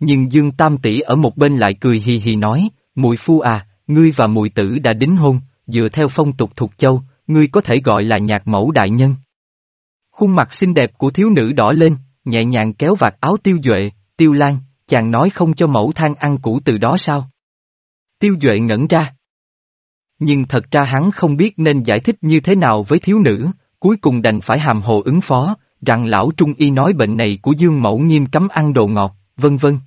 Nhưng Dương Tam Tỷ ở một bên lại cười hì hì nói, mùi phu à, ngươi và mùi tử đã đính hôn, dựa theo phong tục thuộc châu, ngươi có thể gọi là nhạc mẫu đại nhân. Khuôn mặt xinh đẹp của thiếu nữ đỏ lên, nhẹ nhàng kéo vạt áo tiêu duệ, tiêu lan, chàng nói không cho mẫu than ăn củ từ đó sao? Tiêu duệ ngẩn ra. Nhưng thật ra hắn không biết nên giải thích như thế nào với thiếu nữ, cuối cùng đành phải hàm hồ ứng phó, rằng lão trung y nói bệnh này của Dương Mẫu nghiêm cấm ăn đồ ngọt, vân vân.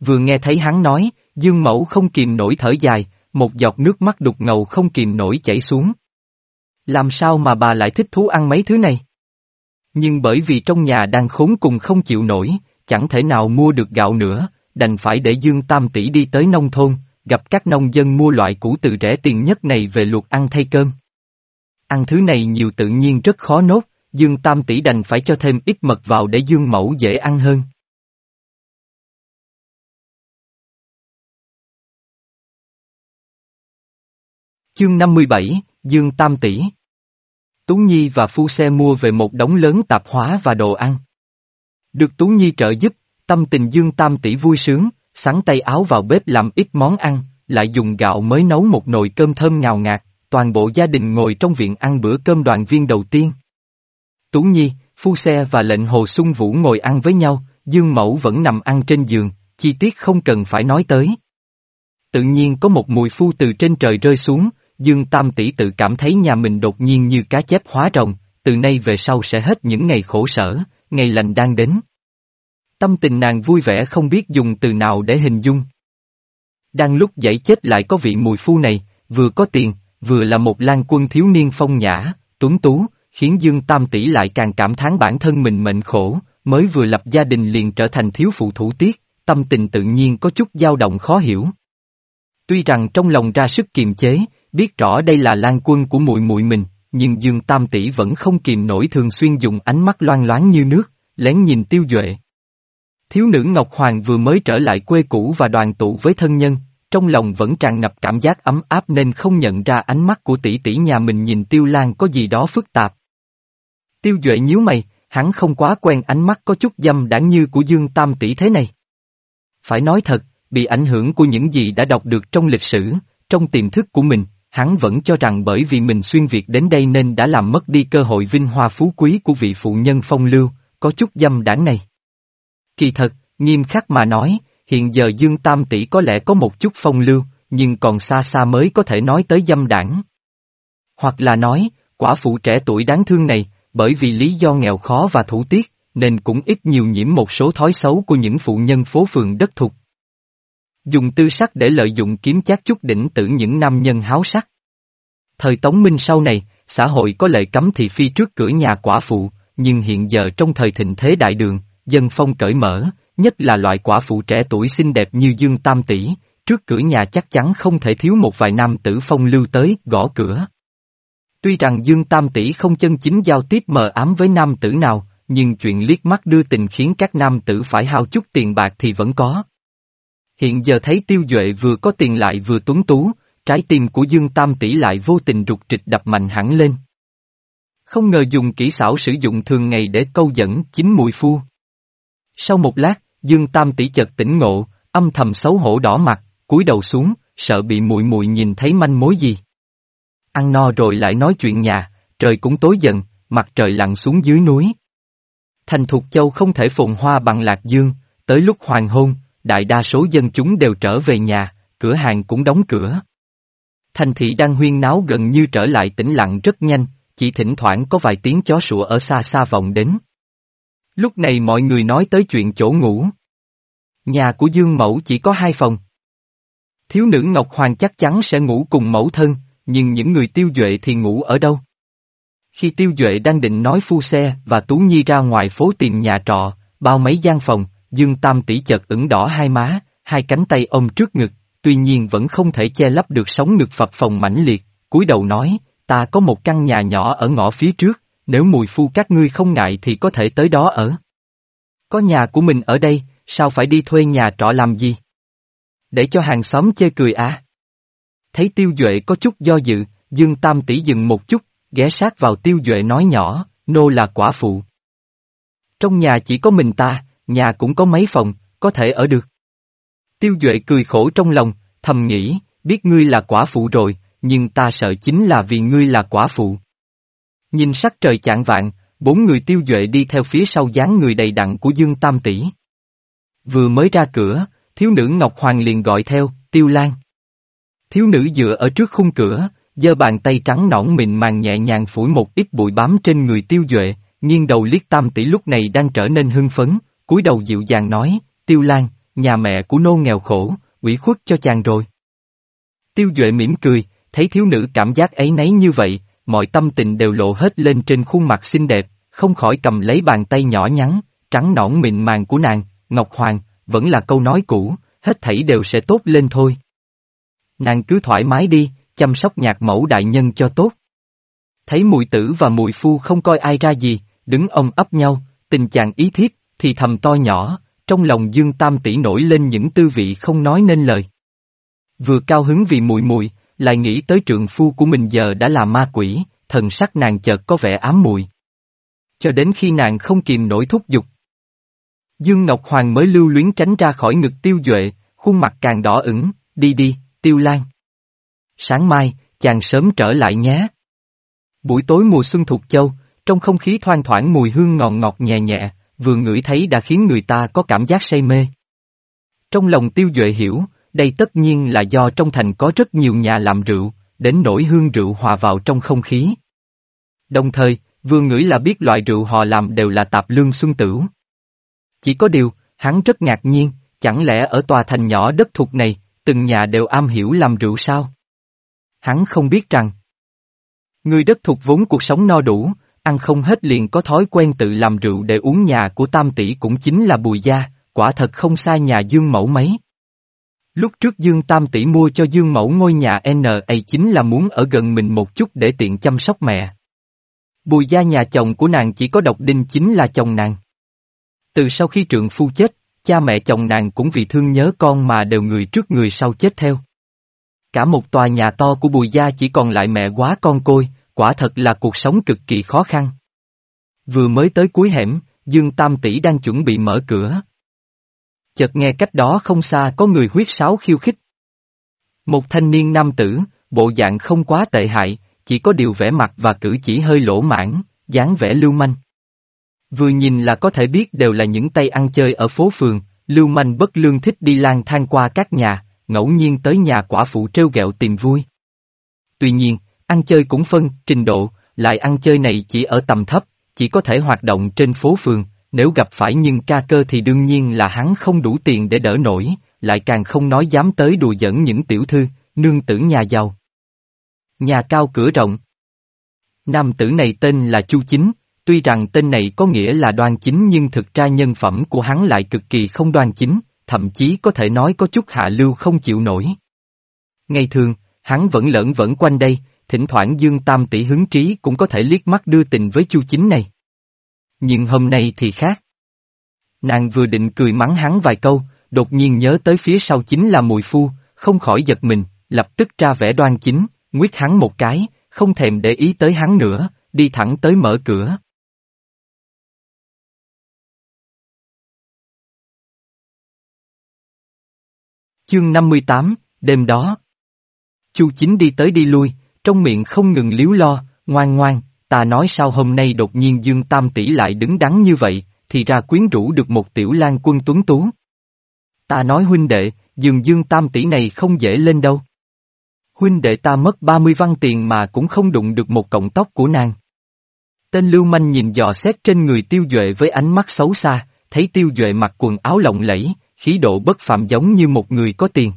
Vừa nghe thấy hắn nói, Dương Mẫu không kìm nổi thở dài, một giọt nước mắt đục ngầu không kìm nổi chảy xuống. Làm sao mà bà lại thích thú ăn mấy thứ này? Nhưng bởi vì trong nhà đang khốn cùng không chịu nổi, chẳng thể nào mua được gạo nữa, đành phải để Dương Tam tỷ đi tới nông thôn, gặp các nông dân mua loại củ từ rẻ tiền nhất này về luộc ăn thay cơm. Ăn thứ này nhiều tự nhiên rất khó nốt, Dương Tam tỷ đành phải cho thêm ít mật vào để Dương Mẫu dễ ăn hơn. Chương 57, Dương Tam Tỷ Tú Nhi và Phu Xe mua về một đống lớn tạp hóa và đồ ăn. Được Tú Nhi trợ giúp, tâm tình Dương Tam Tỷ vui sướng, sắn tay áo vào bếp làm ít món ăn, lại dùng gạo mới nấu một nồi cơm thơm ngào ngạt, toàn bộ gia đình ngồi trong viện ăn bữa cơm đoàn viên đầu tiên. Tú Nhi, Phu Xe và lệnh Hồ Xuân Vũ ngồi ăn với nhau, Dương Mẫu vẫn nằm ăn trên giường, chi tiết không cần phải nói tới. Tự nhiên có một mùi phu từ trên trời rơi xuống, Dương Tam tỷ tự cảm thấy nhà mình đột nhiên như cá chép hóa rồng, từ nay về sau sẽ hết những ngày khổ sở, ngày lành đang đến. Tâm tình nàng vui vẻ không biết dùng từ nào để hình dung. Đang lúc dãy chết lại có vị mùi phu này, vừa có tiền, vừa là một lan quân thiếu niên phong nhã, tuấn tú, khiến Dương Tam tỷ lại càng cảm thán bản thân mình mệnh khổ, mới vừa lập gia đình liền trở thành thiếu phụ thủ tiết, tâm tình tự nhiên có chút dao động khó hiểu. Tuy rằng trong lòng ra sức kiềm chế, biết rõ đây là lan quân của muội muội mình, nhưng Dương Tam Tỷ vẫn không kìm nổi thường xuyên dùng ánh mắt loan loáng như nước, lén nhìn tiêu duệ. Thiếu nữ Ngọc Hoàng vừa mới trở lại quê cũ và đoàn tụ với thân nhân, trong lòng vẫn tràn ngập cảm giác ấm áp nên không nhận ra ánh mắt của tỷ tỷ nhà mình nhìn tiêu lan có gì đó phức tạp. Tiêu duệ nhíu mày, hắn không quá quen ánh mắt có chút dâm đãng như của Dương Tam tỷ thế này. Phải nói thật, bị ảnh hưởng của những gì đã đọc được trong lịch sử, trong tiềm thức của mình, hắn vẫn cho rằng bởi vì mình xuyên Việt đến đây nên đã làm mất đi cơ hội vinh hoa phú quý của vị phụ nhân phong lưu, có chút dâm đảng này. Kỳ thật, nghiêm khắc mà nói, hiện giờ Dương Tam tỷ có lẽ có một chút phong lưu, nhưng còn xa xa mới có thể nói tới dâm đảng. Hoặc là nói, quả phụ trẻ tuổi đáng thương này, bởi vì lý do nghèo khó và thủ tiết, nên cũng ít nhiều nhiễm một số thói xấu của những phụ nhân phố phường đất thục. Dùng tư sắc để lợi dụng kiếm chát chút đỉnh tử những nam nhân háo sắc. Thời Tống Minh sau này, xã hội có lệ cấm thị phi trước cửa nhà quả phụ, nhưng hiện giờ trong thời thịnh thế đại đường, dân phong cởi mở, nhất là loại quả phụ trẻ tuổi xinh đẹp như Dương Tam Tỷ, trước cửa nhà chắc chắn không thể thiếu một vài nam tử phong lưu tới gõ cửa. Tuy rằng Dương Tam Tỷ không chân chính giao tiếp mờ ám với nam tử nào, nhưng chuyện liếc mắt đưa tình khiến các nam tử phải hao chút tiền bạc thì vẫn có. Hiện giờ thấy tiêu duệ vừa có tiền lại vừa tuấn tú, trái tim của Dương Tam Tỷ lại vô tình rụt trịch đập mạnh hẳn lên. Không ngờ dùng kỹ xảo sử dụng thường ngày để câu dẫn chính mùi phu. Sau một lát, Dương Tam Tỷ chợt tỉnh ngộ, âm thầm xấu hổ đỏ mặt, cúi đầu xuống, sợ bị muội muội nhìn thấy manh mối gì. Ăn no rồi lại nói chuyện nhà, trời cũng tối dần, mặt trời lặn xuống dưới núi. Thành Thục Châu không thể phồn hoa bằng Lạc Dương, tới lúc hoàng hôn, đại đa số dân chúng đều trở về nhà, cửa hàng cũng đóng cửa. Thành thị đang huyên náo gần như trở lại tĩnh lặng rất nhanh, chỉ thỉnh thoảng có vài tiếng chó sủa ở xa xa vọng đến. Lúc này mọi người nói tới chuyện chỗ ngủ. Nhà của Dương Mẫu chỉ có hai phòng. Thiếu nữ Ngọc Hoàng chắc chắn sẽ ngủ cùng mẫu thân, nhưng những người tiêu duệ thì ngủ ở đâu? Khi tiêu duệ đang định nói phu xe và Tú Nhi ra ngoài phố tìm nhà trọ, bao mấy gian phòng, Dương Tam tỷ chợt ửng đỏ hai má, hai cánh tay ôm trước ngực, tuy nhiên vẫn không thể che lấp được sóng ngực phập phòng mãnh liệt, cúi đầu nói, ta có một căn nhà nhỏ ở ngõ phía trước, nếu mùi phu các ngươi không ngại thì có thể tới đó ở. Có nhà của mình ở đây, sao phải đi thuê nhà trọ làm gì? Để cho hàng xóm chê cười à? Thấy tiêu duệ có chút do dự, Dương Tam tỷ dừng một chút, ghé sát vào tiêu duệ nói nhỏ, nô là quả phụ. Trong nhà chỉ có mình ta, nhà cũng có mấy phòng, có thể ở được. Tiêu Duệ cười khổ trong lòng, thầm nghĩ, biết ngươi là quả phụ rồi, nhưng ta sợ chính là vì ngươi là quả phụ. Nhìn sắc trời chạng vạn, bốn người tiêu duệ đi theo phía sau dáng người đầy đặn của Dương Tam Tỷ. Vừa mới ra cửa, thiếu nữ Ngọc Hoàng liền gọi theo, tiêu lan. Thiếu nữ dựa ở trước khung cửa, giơ bàn tay trắng nõn mịn màng nhẹ nhàng phủi một ít bụi bám trên người tiêu duệ, nghiêng đầu liếc Tam Tỷ lúc này đang trở nên hưng phấn, cúi đầu dịu dàng nói, Tiêu Lan, nhà mẹ của nô nghèo khổ, ủy khuất cho chàng rồi. Tiêu Duệ mỉm cười, thấy thiếu nữ cảm giác ấy nấy như vậy, mọi tâm tình đều lộ hết lên trên khuôn mặt xinh đẹp, không khỏi cầm lấy bàn tay nhỏ nhắn, trắng nõn mịn màng của nàng, Ngọc Hoàng, vẫn là câu nói cũ, hết thảy đều sẽ tốt lên thôi. Nàng cứ thoải mái đi, chăm sóc nhạc mẫu đại nhân cho tốt. Thấy mùi tử và mùi phu không coi ai ra gì, đứng ông ấp nhau, tình chàng ý thiếp, thì thầm to nhỏ, trong lòng Dương Tam tỷ nổi lên những tư vị không nói nên lời. Vừa cao hứng vì mùi mùi, lại nghĩ tới trượng phu của mình giờ đã là ma quỷ, thần sắc nàng chợt có vẻ ám mùi. Cho đến khi nàng không kìm nổi thúc giục. Dương Ngọc Hoàng mới lưu luyến tránh ra khỏi ngực tiêu duệ, khuôn mặt càng đỏ ửng, đi đi, tiêu lan. Sáng mai, chàng sớm trở lại nhé. Buổi tối mùa xuân thuộc châu, trong không khí thoang thoảng mùi hương ngọt ngọt nhẹ nhẹ, vừa ngửi thấy đã khiến người ta có cảm giác say mê. Trong lòng tiêu duệ hiểu, đây tất nhiên là do trong thành có rất nhiều nhà làm rượu, đến nỗi hương rượu hòa vào trong không khí. Đồng thời, vừa ngửi là biết loại rượu họ làm đều là tạp lương xuân tửu. Chỉ có điều, hắn rất ngạc nhiên, chẳng lẽ ở tòa thành nhỏ đất thuộc này, từng nhà đều am hiểu làm rượu sao? Hắn không biết rằng, người đất thuộc vốn cuộc sống no đủ, ăn không hết liền có thói quen tự làm rượu để uống nhà của tam tỷ cũng chính là bùi gia, quả thật không xa nhà Dương Mẫu mấy. Lúc trước Dương Tam tỷ mua cho Dương Mẫu ngôi nhà NA chính là muốn ở gần mình một chút để tiện chăm sóc mẹ. Bùi gia nhà chồng của nàng chỉ có độc đinh chính là chồng nàng. Từ sau khi trượng phu chết, cha mẹ chồng nàng cũng vì thương nhớ con mà đều người trước người sau chết theo. Cả một tòa nhà to của bùi gia chỉ còn lại mẹ quá con côi, quả thật là cuộc sống cực kỳ khó khăn. Vừa mới tới cuối hẻm, Dương Tam Tỷ đang chuẩn bị mở cửa. Chợt nghe cách đó không xa có người huyết sáo khiêu khích. Một thanh niên nam tử, bộ dạng không quá tệ hại, chỉ có điều vẻ mặt và cử chỉ hơi lỗ mãn, dáng vẻ lưu manh. Vừa nhìn là có thể biết đều là những tay ăn chơi ở phố phường, lưu manh bất lương thích đi lang thang qua các nhà, ngẫu nhiên tới nhà quả phụ trêu ghẹo tìm vui. Tuy nhiên, ăn chơi cũng phân, trình độ, lại ăn chơi này chỉ ở tầm thấp, chỉ có thể hoạt động trên phố phường, nếu gặp phải nhưng ca cơ thì đương nhiên là hắn không đủ tiền để đỡ nổi, lại càng không nói dám tới đùa dẫn những tiểu thư, nương tử nhà giàu. Nhà cao cửa rộng. Nam tử này tên là Chu Chính, tuy rằng tên này có nghĩa là đoan chính nhưng thực ra nhân phẩm của hắn lại cực kỳ không đoan chính, thậm chí có thể nói có chút hạ lưu không chịu nổi. Ngày thường, hắn vẫn lẫn vẫn quanh đây, thỉnh thoảng Dương Tam tỷ hứng trí cũng có thể liếc mắt đưa tình với Chu Chính này. Nhưng hôm nay thì khác. Nàng vừa định cười mắng hắn vài câu, đột nhiên nhớ tới phía sau chính là mùi phu, không khỏi giật mình, lập tức ra vẻ đoan chính, nguyết hắn một cái, không thèm để ý tới hắn nữa, đi thẳng tới mở cửa. Chương 58, đêm đó. Chu chính đi tới đi lui, trong miệng không ngừng liếu lo, ngoan ngoan, ta nói sao hôm nay đột nhiên Dương Tam tỷ lại đứng đắn như vậy, thì ra quyến rũ được một tiểu lang quân tuấn tú. Ta nói huynh đệ, Dương Dương Tam tỷ này không dễ lên đâu. Huynh đệ ta mất 30 văn tiền mà cũng không đụng được một cọng tóc của nàng. Tên lưu manh nhìn dò xét trên người tiêu duệ với ánh mắt xấu xa, thấy tiêu duệ mặc quần áo lộng lẫy, khí độ bất phạm giống như một người có tiền.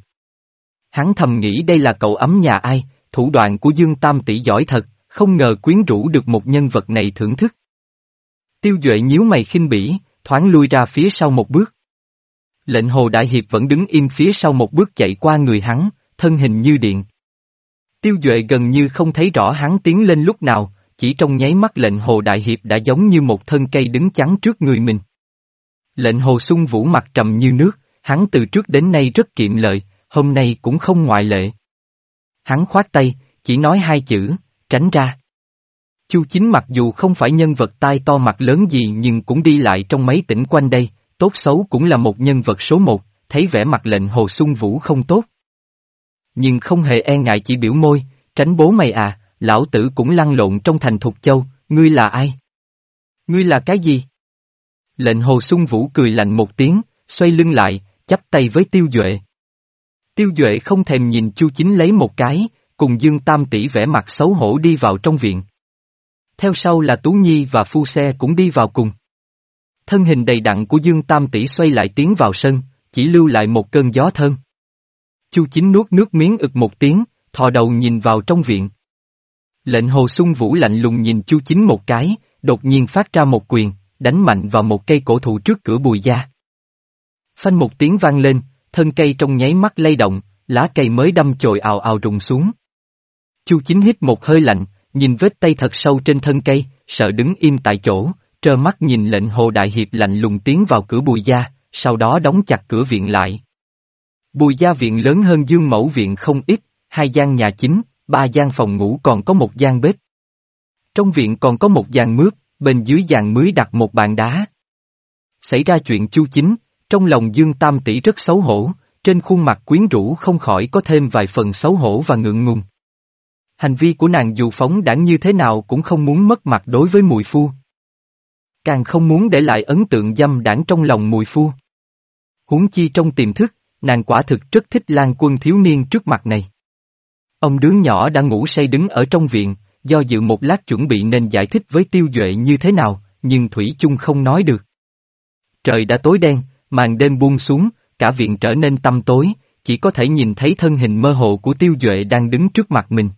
Hắn thầm nghĩ đây là cậu ấm nhà ai, thủ đoạn của Dương Tam tỷ giỏi thật, không ngờ quyến rũ được một nhân vật này thưởng thức. Tiêu Duệ nhíu mày khinh bỉ, thoáng lui ra phía sau một bước. Lệnh Hồ Đại Hiệp vẫn đứng im phía sau một bước chạy qua người hắn, thân hình như điện. Tiêu Duệ gần như không thấy rõ hắn tiến lên lúc nào, chỉ trong nháy mắt lệnh Hồ Đại Hiệp đã giống như một thân cây đứng chắn trước người mình. Lệnh Hồ Xuân Vũ mặt trầm như nước, hắn từ trước đến nay rất kiệm lợi, hôm nay cũng không ngoại lệ. Hắn khoát tay, chỉ nói hai chữ, tránh ra. Chu Chính mặc dù không phải nhân vật tai to mặt lớn gì nhưng cũng đi lại trong mấy tỉnh quanh đây, tốt xấu cũng là một nhân vật số một, thấy vẻ mặt lệnh Hồ Xuân Vũ không tốt. Nhưng không hề e ngại chỉ biểu môi, tránh bố mày à, lão tử cũng lăn lộn trong thành Thục Châu, ngươi là ai? Ngươi là cái gì? Lệnh Hồ Xuân Vũ cười lạnh một tiếng, xoay lưng lại, chắp tay với Tiêu Duệ. Tiêu Duệ không thèm nhìn Chu Chính lấy một cái, cùng Dương Tam tỷ vẻ mặt xấu hổ đi vào trong viện. Theo sau là Tú Nhi và Phu Xe cũng đi vào cùng. Thân hình đầy đặn của Dương Tam tỷ xoay lại tiến vào sân, chỉ lưu lại một cơn gió thơm. Chu Chính nuốt nước miếng ực một tiếng, thò đầu nhìn vào trong viện. Lệnh Hồ Xuân Vũ lạnh lùng nhìn Chu Chính một cái, đột nhiên phát ra một quyền, đánh mạnh vào một cây cổ thụ trước cửa bùi gia. Phanh một tiếng vang lên, thân cây trong nháy mắt lay động, lá cây mới đâm chồi ào ào rụng xuống. Chu Chính hít một hơi lạnh, nhìn vết tay thật sâu trên thân cây, sợ đứng im tại chỗ, trơ mắt nhìn lệnh hồ đại hiệp lạnh lùng tiến vào cửa bùi gia, sau đó đóng chặt cửa viện lại. Bùi gia viện lớn hơn dương mẫu viện không ít, hai gian nhà chính, ba gian phòng ngủ còn có một gian bếp. Trong viện còn có một gian mướp, bên dưới gian mới đặt một bàn đá. Xảy ra chuyện chu chính, trong lòng Dương Tam tỷ rất xấu hổ, trên khuôn mặt quyến rũ không khỏi có thêm vài phần xấu hổ và ngượng ngùng. Hành vi của nàng dù phóng đảng như thế nào cũng không muốn mất mặt đối với mùi phu. Càng không muốn để lại ấn tượng dâm đảng trong lòng mùi phu. Huống chi trong tiềm thức, nàng quả thực rất thích lan quân thiếu niên trước mặt này. Ông đứa nhỏ đã ngủ say đứng ở trong viện, do dự một lát chuẩn bị nên giải thích với tiêu duệ như thế nào, nhưng Thủy chung không nói được. Trời đã tối đen, màn đêm buông xuống, cả viện trở nên tăm tối, chỉ có thể nhìn thấy thân hình mơ hồ của tiêu duệ đang đứng trước mặt mình.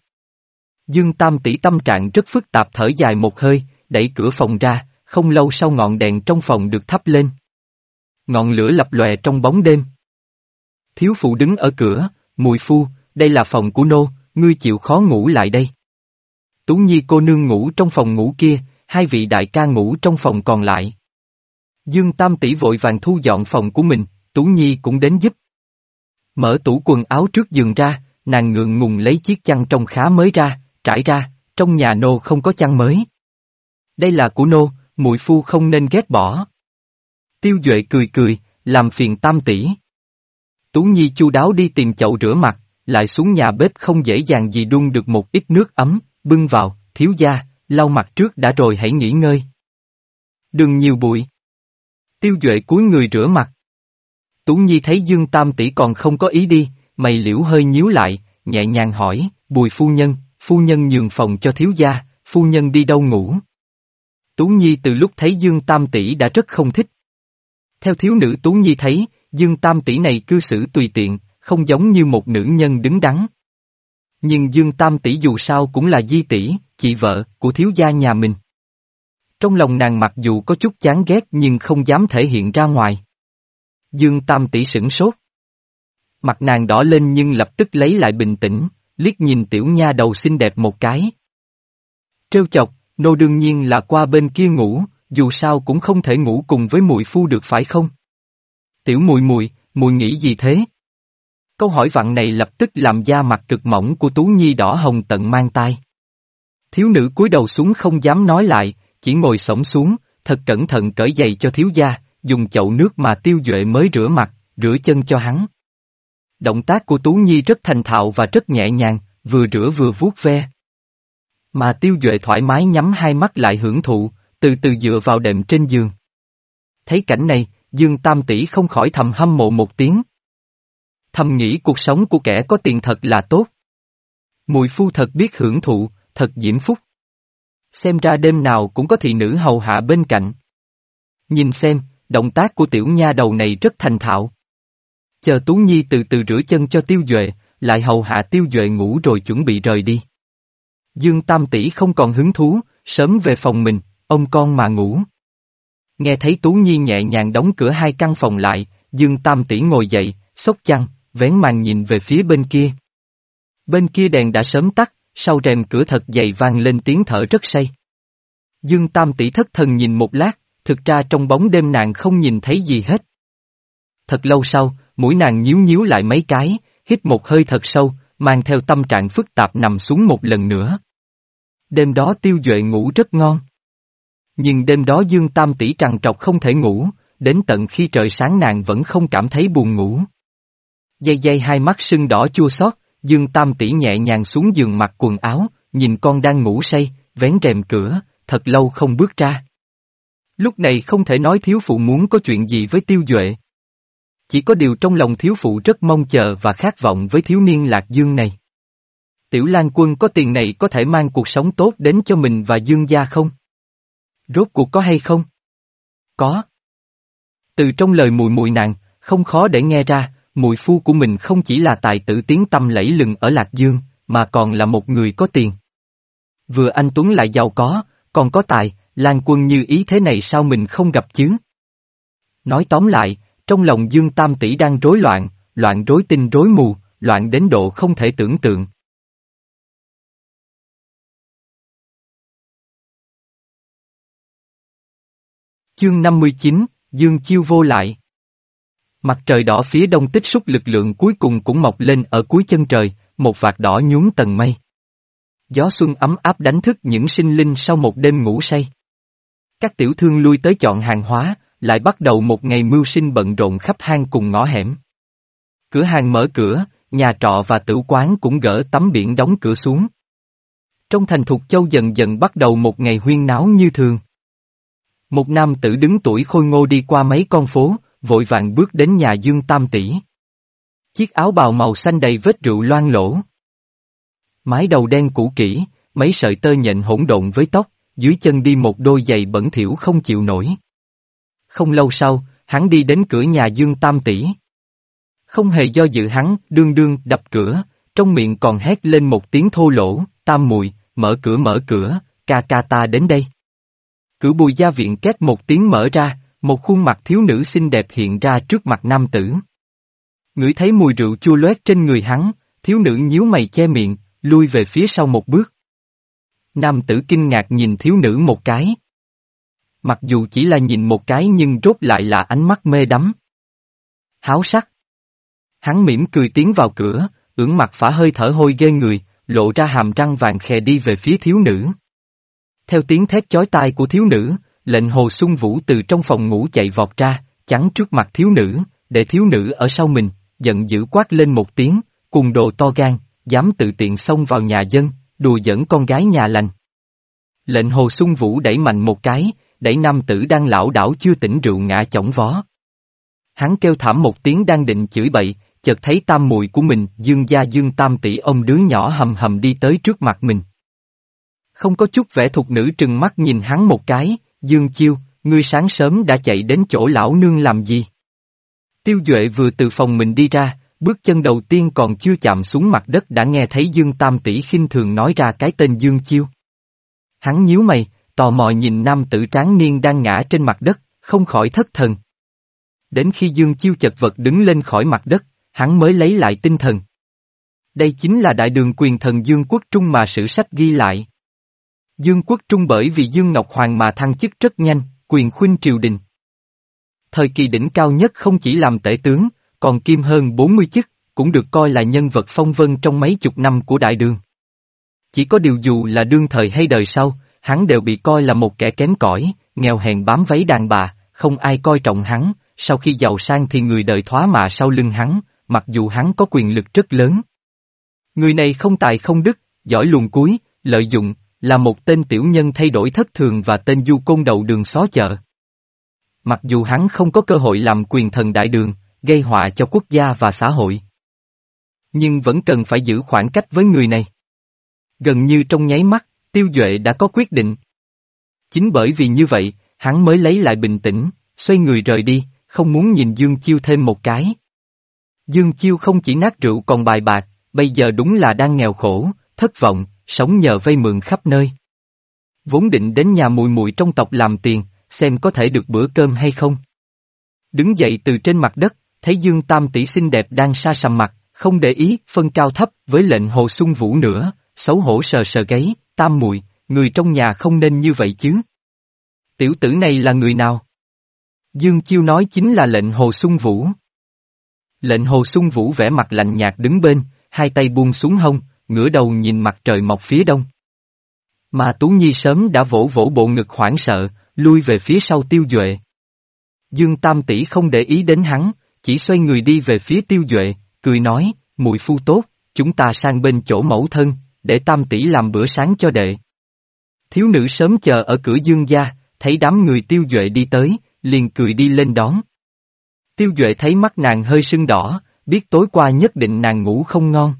Dương Tam tỷ tâm trạng rất phức tạp thở dài một hơi, đẩy cửa phòng ra, không lâu sau ngọn đèn trong phòng được thắp lên. Ngọn lửa lập lòe trong bóng đêm. Thiếu phụ đứng ở cửa, mùi phu, đây là phòng của nô, ngươi chịu khó ngủ lại đây. Tú Nhi cô nương ngủ trong phòng ngủ kia, hai vị đại ca ngủ trong phòng còn lại. Dương Tam tỷ vội vàng thu dọn phòng của mình, Tú Nhi cũng đến giúp. Mở tủ quần áo trước giường ra, nàng ngượng ngùng lấy chiếc chăn trong khá mới ra, trải ra, trong nhà nô không có chăn mới. Đây là của nô, muội phu không nên ghét bỏ. Tiêu Duệ cười cười, làm phiền tam tỷ. Tú Nhi chu đáo đi tìm chậu rửa mặt, lại xuống nhà bếp không dễ dàng gì đun được một ít nước ấm, bưng vào, thiếu gia, lau mặt trước đã rồi hãy nghỉ ngơi. Đừng nhiều bụi. Tiêu Duệ cúi người rửa mặt. Tú Nhi thấy Dương Tam tỷ còn không có ý đi, mày liễu hơi nhíu lại, nhẹ nhàng hỏi, bùi phu nhân, phu nhân nhường phòng cho thiếu gia, phu nhân đi đâu ngủ? Tú Nhi từ lúc thấy Dương Tam tỷ đã rất không thích. Theo thiếu nữ Tú Nhi thấy, Dương Tam tỷ này cư xử tùy tiện, không giống như một nữ nhân đứng đắn. Nhưng Dương Tam tỷ dù sao cũng là di tỷ, chị vợ của thiếu gia nhà mình. Trong lòng nàng mặc dù có chút chán ghét nhưng không dám thể hiện ra ngoài. Dương Tam tỷ sửng sốt. Mặt nàng đỏ lên nhưng lập tức lấy lại bình tĩnh, liếc nhìn tiểu nha đầu xinh đẹp một cái. Trêu chọc, nô đương nhiên là qua bên kia ngủ, dù sao cũng không thể ngủ cùng với muội phu được phải không? Tiểu mùi mùi, mùi nghĩ gì thế? Câu hỏi vặn này lập tức làm da mặt cực mỏng của Tú Nhi đỏ hồng tận mang tai. Thiếu nữ cúi đầu xuống không dám nói lại, chỉ ngồi sổng xuống, thật cẩn thận cởi giày cho thiếu gia, dùng chậu nước mà tiêu duệ mới rửa mặt, rửa chân cho hắn. Động tác của Tú Nhi rất thành thạo và rất nhẹ nhàng, vừa rửa vừa vuốt ve. Mà tiêu duệ thoải mái nhắm hai mắt lại hưởng thụ, từ từ dựa vào đệm trên giường. Thấy cảnh này, Dương Tam Tỷ không khỏi thầm hâm mộ một tiếng. Thầm nghĩ cuộc sống của kẻ có tiền thật là tốt. Mùi phu thật biết hưởng thụ, thật diễm phúc. Xem ra đêm nào cũng có thị nữ hầu hạ bên cạnh. Nhìn xem, động tác của tiểu nha đầu này rất thành thạo. Chờ Tú Nhi từ từ rửa chân cho Tiêu Duệ, lại hầu hạ Tiêu Duệ ngủ rồi chuẩn bị rời đi. Dương Tam Tỷ không còn hứng thú, sớm về phòng mình, ông con mà ngủ. Nghe thấy Tú Nhi nhẹ nhàng đóng cửa hai căn phòng lại, Dương Tam Tỷ ngồi dậy, sốc chăn, vén màn nhìn về phía bên kia. Bên kia đèn đã sớm tắt, sau rèm cửa thật dày vang lên tiếng thở rất say. Dương Tam Tỷ thất thần nhìn một lát, thực ra trong bóng đêm nàng không nhìn thấy gì hết. Thật lâu sau, mũi nàng nhíu nhíu lại mấy cái, hít một hơi thật sâu, mang theo tâm trạng phức tạp nằm xuống một lần nữa. Đêm đó tiêu duệ ngủ rất ngon. Nhưng đêm đó Dương Tam tỷ trằn trọc không thể ngủ, đến tận khi trời sáng nàng vẫn không cảm thấy buồn ngủ. Dây dây hai mắt sưng đỏ chua xót, Dương Tam tỷ nhẹ nhàng xuống giường mặc quần áo, nhìn con đang ngủ say, vén rèm cửa, thật lâu không bước ra. Lúc này không thể nói thiếu phụ muốn có chuyện gì với tiêu duệ. Chỉ có điều trong lòng thiếu phụ rất mong chờ và khát vọng với thiếu niên lạc dương này. Tiểu Lan Quân có tiền này có thể mang cuộc sống tốt đến cho mình và dương gia không? Rốt cuộc có hay không? Có. Từ trong lời mùi mùi nàng, không khó để nghe ra, mùi phu của mình không chỉ là tài tử tiếng tâm lẫy lừng ở Lạc Dương, mà còn là một người có tiền. Vừa anh Tuấn lại giàu có, còn có tài, Lan Quân như ý thế này sao mình không gặp chứ? Nói tóm lại, trong lòng Dương Tam Tỷ đang rối loạn, loạn rối tinh rối mù, loạn đến độ không thể tưởng tượng. Chương 59, Dương Chiêu vô lại. Mặt trời đỏ phía đông tích xúc lực lượng cuối cùng cũng mọc lên ở cuối chân trời, một vạt đỏ nhún tầng mây. Gió xuân ấm áp đánh thức những sinh linh sau một đêm ngủ say. Các tiểu thương lui tới chọn hàng hóa, lại bắt đầu một ngày mưu sinh bận rộn khắp hang cùng ngõ hẻm. Cửa hàng mở cửa, nhà trọ và tử quán cũng gỡ tấm biển đóng cửa xuống. Trong thành thuộc Châu dần dần bắt đầu một ngày huyên náo như thường. Một nam tử đứng tuổi khôi ngô đi qua mấy con phố, vội vàng bước đến nhà Dương Tam Tỷ. Chiếc áo bào màu xanh đầy vết rượu loang lỗ. Mái đầu đen cũ kỹ, mấy sợi tơ nhện hỗn độn với tóc, dưới chân đi một đôi giày bẩn thỉu không chịu nổi. Không lâu sau, hắn đi đến cửa nhà Dương Tam Tỷ. Không hề do dự hắn, đương đương, đập cửa, trong miệng còn hét lên một tiếng thô lỗ, tam mùi, mở cửa mở cửa, ca ca ta đến đây. Cửa bùi gia viện két một tiếng mở ra, một khuôn mặt thiếu nữ xinh đẹp hiện ra trước mặt nam tử. Ngửi thấy mùi rượu chua loét trên người hắn, thiếu nữ nhíu mày che miệng, lui về phía sau một bước. Nam tử kinh ngạc nhìn thiếu nữ một cái. Mặc dù chỉ là nhìn một cái nhưng rốt lại là ánh mắt mê đắm. Háo sắc. Hắn mỉm cười tiến vào cửa, ưỡn mặt phả hơi thở hôi ghê người, lộ ra hàm răng vàng khè đi về phía thiếu nữ. Theo tiếng thét chói tai của thiếu nữ, lệnh hồ xuân vũ từ trong phòng ngủ chạy vọt ra, chắn trước mặt thiếu nữ, để thiếu nữ ở sau mình, giận dữ quát lên một tiếng, cùng đồ to gan, dám tự tiện xông vào nhà dân, đùa giỡn con gái nhà lành. Lệnh hồ xuân vũ đẩy mạnh một cái, đẩy nam tử đang lão đảo chưa tỉnh rượu ngã chỏng vó. Hắn kêu thảm một tiếng đang định chửi bậy, chợt thấy tam mùi của mình, dương gia dương tam tỷ ông đứa nhỏ hầm hầm đi tới trước mặt mình. Không có chút vẻ thục nữ trừng mắt nhìn hắn một cái, dương chiêu, ngươi sáng sớm đã chạy đến chỗ lão nương làm gì? Tiêu Duệ vừa từ phòng mình đi ra, bước chân đầu tiên còn chưa chạm xuống mặt đất đã nghe thấy Dương Tam Tỷ khinh thường nói ra cái tên Dương Chiêu. Hắn nhíu mày, tò mò nhìn nam tử tráng niên đang ngã trên mặt đất, không khỏi thất thần. Đến khi Dương Chiêu chật vật đứng lên khỏi mặt đất, hắn mới lấy lại tinh thần. Đây chính là đại đường quyền thần Dương Quốc Trung mà sử sách ghi lại. Dương Quốc Trung bởi vì Dương Ngọc Hoàng mà thăng chức rất nhanh, quyền khuynh triều đình. Thời kỳ đỉnh cao nhất không chỉ làm tể tướng, còn kim hơn 40 chức, cũng được coi là nhân vật phong vân trong mấy chục năm của đại đường. Chỉ có điều dù là đương thời hay đời sau, hắn đều bị coi là một kẻ kém cỏi, nghèo hèn bám váy đàn bà, không ai coi trọng hắn, sau khi giàu sang thì người đời thoá mạ sau lưng hắn, mặc dù hắn có quyền lực rất lớn. Người này không tài không đức, giỏi luồn cuối, lợi dụng, là một tên tiểu nhân thay đổi thất thường và tên du côn đầu đường xó chợ. Mặc dù hắn không có cơ hội làm quyền thần đại đường, gây họa cho quốc gia và xã hội. Nhưng vẫn cần phải giữ khoảng cách với người này. Gần như trong nháy mắt, Tiêu Duệ đã có quyết định. Chính bởi vì như vậy, hắn mới lấy lại bình tĩnh, xoay người rời đi, không muốn nhìn Dương Chiêu thêm một cái. Dương Chiêu không chỉ nát rượu còn bài bạc, bây giờ đúng là đang nghèo khổ, thất vọng, sống nhờ vay mượn khắp nơi. Vốn định đến nhà mùi mùi trong tộc làm tiền, xem có thể được bữa cơm hay không. Đứng dậy từ trên mặt đất, thấy Dương Tam tỷ xinh đẹp đang sa sầm mặt, không để ý, phân cao thấp, với lệnh hồ xuân vũ nữa, xấu hổ sờ sờ gáy, tam muội người trong nhà không nên như vậy chứ. Tiểu tử này là người nào? Dương Chiêu nói chính là lệnh hồ xuân vũ. Lệnh hồ xuân vũ vẻ mặt lạnh nhạt đứng bên, hai tay buông xuống hông, ngửa đầu nhìn mặt trời mọc phía đông. Mà Tú Nhi sớm đã vỗ vỗ bộ ngực hoảng sợ, lui về phía sau tiêu duệ. Dương Tam Tỷ không để ý đến hắn, chỉ xoay người đi về phía tiêu duệ, cười nói, mùi phu tốt, chúng ta sang bên chỗ mẫu thân, để Tam Tỷ làm bữa sáng cho đệ. Thiếu nữ sớm chờ ở cửa dương gia, thấy đám người tiêu duệ đi tới, liền cười đi lên đón. Tiêu duệ thấy mắt nàng hơi sưng đỏ, biết tối qua nhất định nàng ngủ không ngon.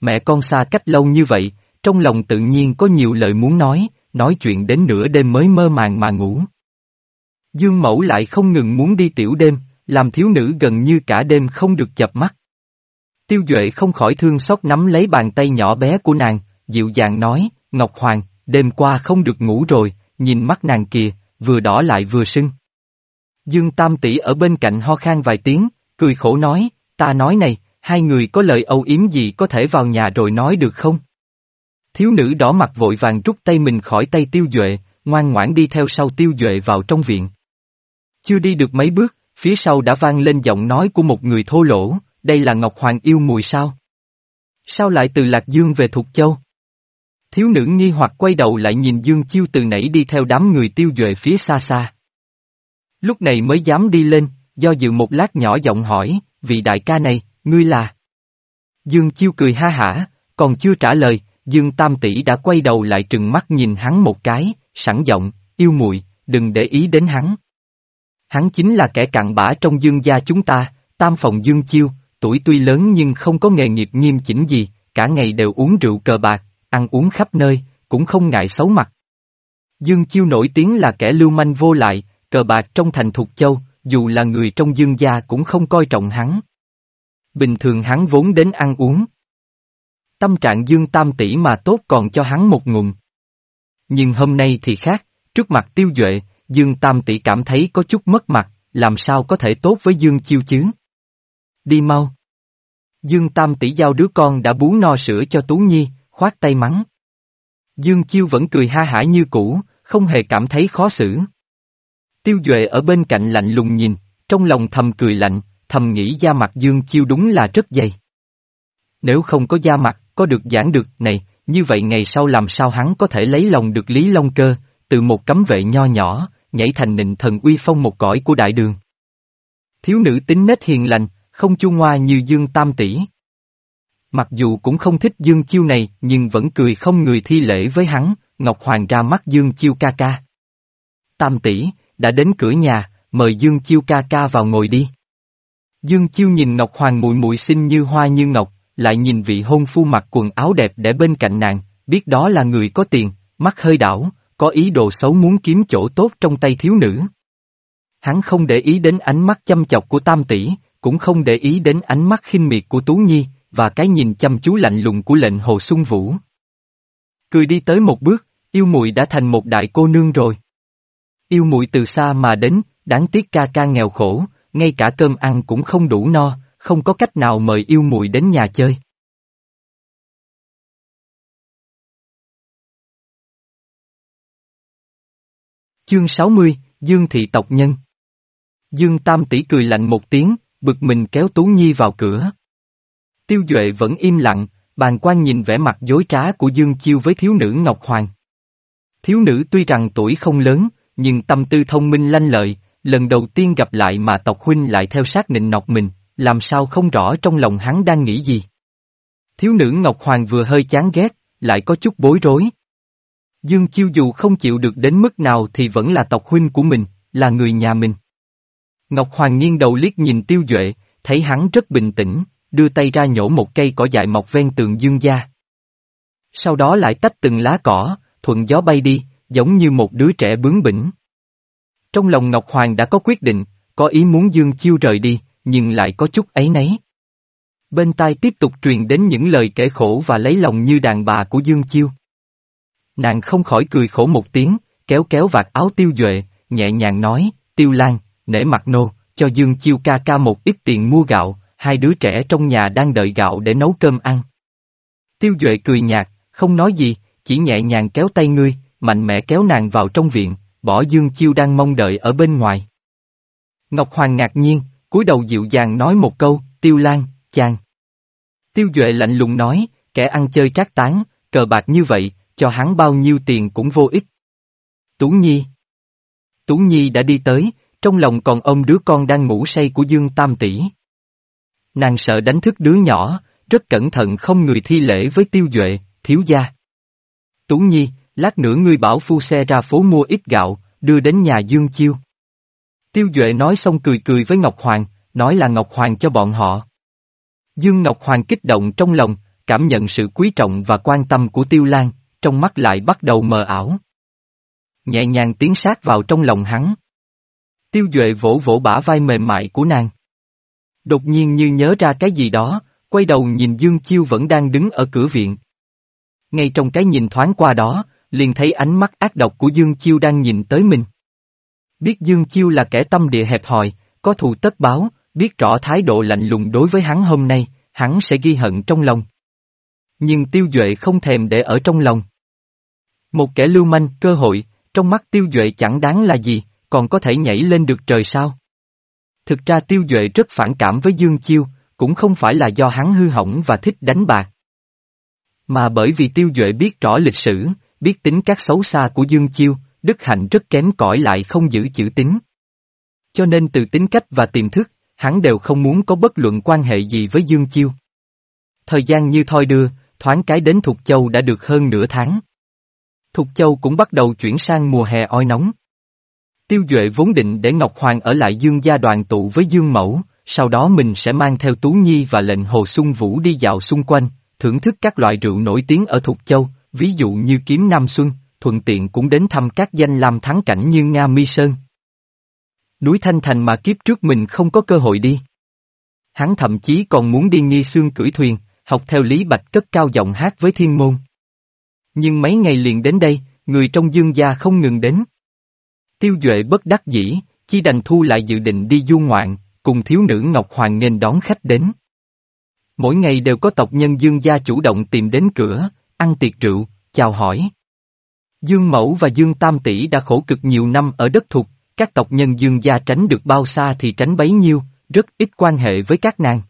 Mẹ con xa cách lâu như vậy, trong lòng tự nhiên có nhiều lời muốn nói, nói chuyện đến nửa đêm mới mơ màng mà ngủ. Dương Mẫu lại không ngừng muốn đi tiểu đêm, làm thiếu nữ gần như cả đêm không được chập mắt. Tiêu Duệ không khỏi thương xót nắm lấy bàn tay nhỏ bé của nàng, dịu dàng nói, Ngọc Hoàng, đêm qua không được ngủ rồi, nhìn mắt nàng kìa, vừa đỏ lại vừa sưng. Dương Tam Tỷ ở bên cạnh ho khan vài tiếng, cười khổ nói, ta nói này, hai người có lời âu yếm gì có thể vào nhà rồi nói được không? Thiếu nữ đỏ mặt vội vàng rút tay mình khỏi tay tiêu duệ, ngoan ngoãn đi theo sau tiêu duệ vào trong viện. Chưa đi được mấy bước, phía sau đã vang lên giọng nói của một người thô lỗ, đây là Ngọc Hoàng yêu mùi sao? Sao lại từ Lạc Dương về Thục Châu? Thiếu nữ nghi hoặc quay đầu lại nhìn Dương Chiêu từ nãy đi theo đám người tiêu duệ phía xa xa. Lúc này mới dám đi lên, do dự một lát nhỏ giọng hỏi, vị đại ca này, ngươi là? Dương Chiêu cười ha hả, còn chưa trả lời, Dương Tam Tỷ đã quay đầu lại trừng mắt nhìn hắn một cái, sẵn giọng, yêu muội đừng để ý đến hắn. Hắn chính là kẻ cặn bã trong dương gia chúng ta, tam phòng dương chiêu, tuổi tuy lớn nhưng không có nghề nghiệp nghiêm chỉnh gì, cả ngày đều uống rượu cờ bạc, ăn uống khắp nơi, cũng không ngại xấu mặt. Dương chiêu nổi tiếng là kẻ lưu manh vô lại, cờ bạc trong thành Thục Châu, dù là người trong dương gia cũng không coi trọng hắn. Bình thường hắn vốn đến ăn uống. Tâm trạng dương tam tỷ mà tốt còn cho hắn một ngụm. Nhưng hôm nay thì khác, trước mặt tiêu duệ, Dương Tam Tỷ cảm thấy có chút mất mặt, làm sao có thể tốt với Dương Chiêu chứ? Đi mau. Dương Tam Tỷ giao đứa con đã bú no sữa cho Tú Nhi, khoát tay mắng. Dương Chiêu vẫn cười ha hả như cũ, không hề cảm thấy khó xử. Tiêu Duệ ở bên cạnh lạnh lùng nhìn, trong lòng thầm cười lạnh, thầm nghĩ da mặt Dương Chiêu đúng là rất dày. Nếu không có da mặt, có được giảng được này, như vậy ngày sau làm sao hắn có thể lấy lòng được Lý Long Cơ, từ một cấm vệ nho nhỏ, nhảy thành nịnh thần uy phong một cõi của đại đường. Thiếu nữ tính nết hiền lành, không chu ngoa như Dương Tam Tỷ. Mặc dù cũng không thích Dương Chiêu này nhưng vẫn cười không người thi lễ với hắn, Ngọc Hoàng ra mắt Dương Chiêu ca ca. Tam Tỷ, đã đến cửa nhà, mời Dương Chiêu ca ca vào ngồi đi. Dương Chiêu nhìn Ngọc Hoàng mùi mùi xinh như hoa như ngọc, lại nhìn vị hôn phu mặc quần áo đẹp để bên cạnh nàng, biết đó là người có tiền, mắt hơi đảo, có ý đồ xấu muốn kiếm chỗ tốt trong tay thiếu nữ. Hắn không để ý đến ánh mắt chăm chọc của Tam Tỷ, cũng không để ý đến ánh mắt khinh miệt của Tú Nhi, và cái nhìn chăm chú lạnh lùng của lệnh Hồ Xuân Vũ. Cười đi tới một bước, yêu mùi đã thành một đại cô nương rồi. Yêu mùi từ xa mà đến, đáng tiếc ca ca nghèo khổ, ngay cả cơm ăn cũng không đủ no, không có cách nào mời yêu mùi đến nhà chơi. Chương 60, Dương Thị Tộc Nhân Dương Tam tỷ cười lạnh một tiếng, bực mình kéo Tú Nhi vào cửa. Tiêu Duệ vẫn im lặng, bàn quan nhìn vẻ mặt dối trá của Dương Chiêu với thiếu nữ Ngọc Hoàng. Thiếu nữ tuy rằng tuổi không lớn, nhưng tâm tư thông minh lanh lợi, lần đầu tiên gặp lại mà tộc huynh lại theo sát nịnh nọc mình, làm sao không rõ trong lòng hắn đang nghĩ gì. Thiếu nữ Ngọc Hoàng vừa hơi chán ghét, lại có chút bối rối. Dương Chiêu dù không chịu được đến mức nào thì vẫn là tộc huynh của mình, là người nhà mình. Ngọc Hoàng nghiêng đầu liếc nhìn Tiêu Duệ, thấy hắn rất bình tĩnh, đưa tay ra nhổ một cây cỏ dại mọc ven tường dương gia. Sau đó lại tách từng lá cỏ, thuận gió bay đi, giống như một đứa trẻ bướng bỉnh. Trong lòng Ngọc Hoàng đã có quyết định, có ý muốn Dương Chiêu rời đi, nhưng lại có chút ấy nấy. Bên tai tiếp tục truyền đến những lời kể khổ và lấy lòng như đàn bà của Dương Chiêu. Nàng không khỏi cười khổ một tiếng, kéo kéo vạt áo tiêu duệ, nhẹ nhàng nói, tiêu lan, nể mặt nô, cho Dương Chiêu ca ca một ít tiền mua gạo, hai đứa trẻ trong nhà đang đợi gạo để nấu cơm ăn. Tiêu Duệ cười nhạt, không nói gì, chỉ nhẹ nhàng kéo tay ngươi, mạnh mẽ kéo nàng vào trong viện, bỏ Dương Chiêu đang mong đợi ở bên ngoài. Ngọc Hoàng ngạc nhiên, cúi đầu dịu dàng nói một câu, Tiêu Lan, chàng. Tiêu Duệ lạnh lùng nói, kẻ ăn chơi trác tán, cờ bạc như vậy, cho hắn bao nhiêu tiền cũng vô ích. Tú Nhi Tú Nhi đã đi tới, trong lòng còn ôm đứa con đang ngủ say của Dương Tam Tỷ. Nàng sợ đánh thức đứa nhỏ, rất cẩn thận không người thi lễ với tiêu duệ, thiếu gia. Tú Nhi, lát nữa ngươi bảo phu xe ra phố mua ít gạo, đưa đến nhà Dương Chiêu. Tiêu Duệ nói xong cười cười với Ngọc Hoàng, nói là Ngọc Hoàng cho bọn họ. Dương Ngọc Hoàng kích động trong lòng, cảm nhận sự quý trọng và quan tâm của Tiêu Lan, trong mắt lại bắt đầu mờ ảo. Nhẹ nhàng tiến sát vào trong lòng hắn. Tiêu Duệ vỗ vỗ bả vai mềm mại của nàng. Đột nhiên như nhớ ra cái gì đó, quay đầu nhìn Dương Chiêu vẫn đang đứng ở cửa viện. Ngay trong cái nhìn thoáng qua đó, liền thấy ánh mắt ác độc của Dương Chiêu đang nhìn tới mình. Biết Dương Chiêu là kẻ tâm địa hẹp hòi, có thù tất báo, biết rõ thái độ lạnh lùng đối với hắn hôm nay, hắn sẽ ghi hận trong lòng. Nhưng Tiêu Duệ không thèm để ở trong lòng. Một kẻ lưu manh, cơ hội, trong mắt Tiêu Duệ chẳng đáng là gì, còn có thể nhảy lên được trời sao? Thực ra Tiêu Duệ rất phản cảm với Dương Chiêu, cũng không phải là do hắn hư hỏng và thích đánh bạc. Mà bởi vì Tiêu Duệ biết rõ lịch sử, biết tính các xấu xa của Dương Chiêu, đức hạnh rất kém cỏi lại không giữ chữ tính. Cho nên từ tính cách và tiềm thức, hắn đều không muốn có bất luận quan hệ gì với Dương Chiêu. Thời gian như thoi đưa, thoáng cái đến Thục Châu đã được hơn nửa tháng. Thục Châu cũng bắt đầu chuyển sang mùa hè oi nóng. Tiêu Duệ vốn định để Ngọc Hoàng ở lại Dương gia đoàn tụ với Dương Mẫu, sau đó mình sẽ mang theo Tú Nhi và lệnh Hồ Xuân Vũ đi dạo xung quanh, thưởng thức các loại rượu nổi tiếng ở Thục Châu, ví dụ như Kiếm Nam Xuân, thuận tiện cũng đến thăm các danh lam thắng cảnh như Nga Mi Sơn. Núi Thanh Thành mà kiếp trước mình không có cơ hội đi. Hắn thậm chí còn muốn đi nghi xương cưỡi thuyền, học theo Lý Bạch cất cao giọng hát với thiên môn. Nhưng mấy ngày liền đến đây, người trong dương gia không ngừng đến. Tiêu Duệ bất đắc dĩ, chi đành thu lại dự định đi du ngoạn, cùng thiếu nữ Ngọc Hoàng nên đón khách đến. Mỗi ngày đều có tộc nhân Dương gia chủ động tìm đến cửa, ăn tiệc rượu, chào hỏi. Dương Mẫu và Dương Tam Tỷ đã khổ cực nhiều năm ở đất thục, các tộc nhân Dương gia tránh được bao xa thì tránh bấy nhiêu, rất ít quan hệ với các nàng.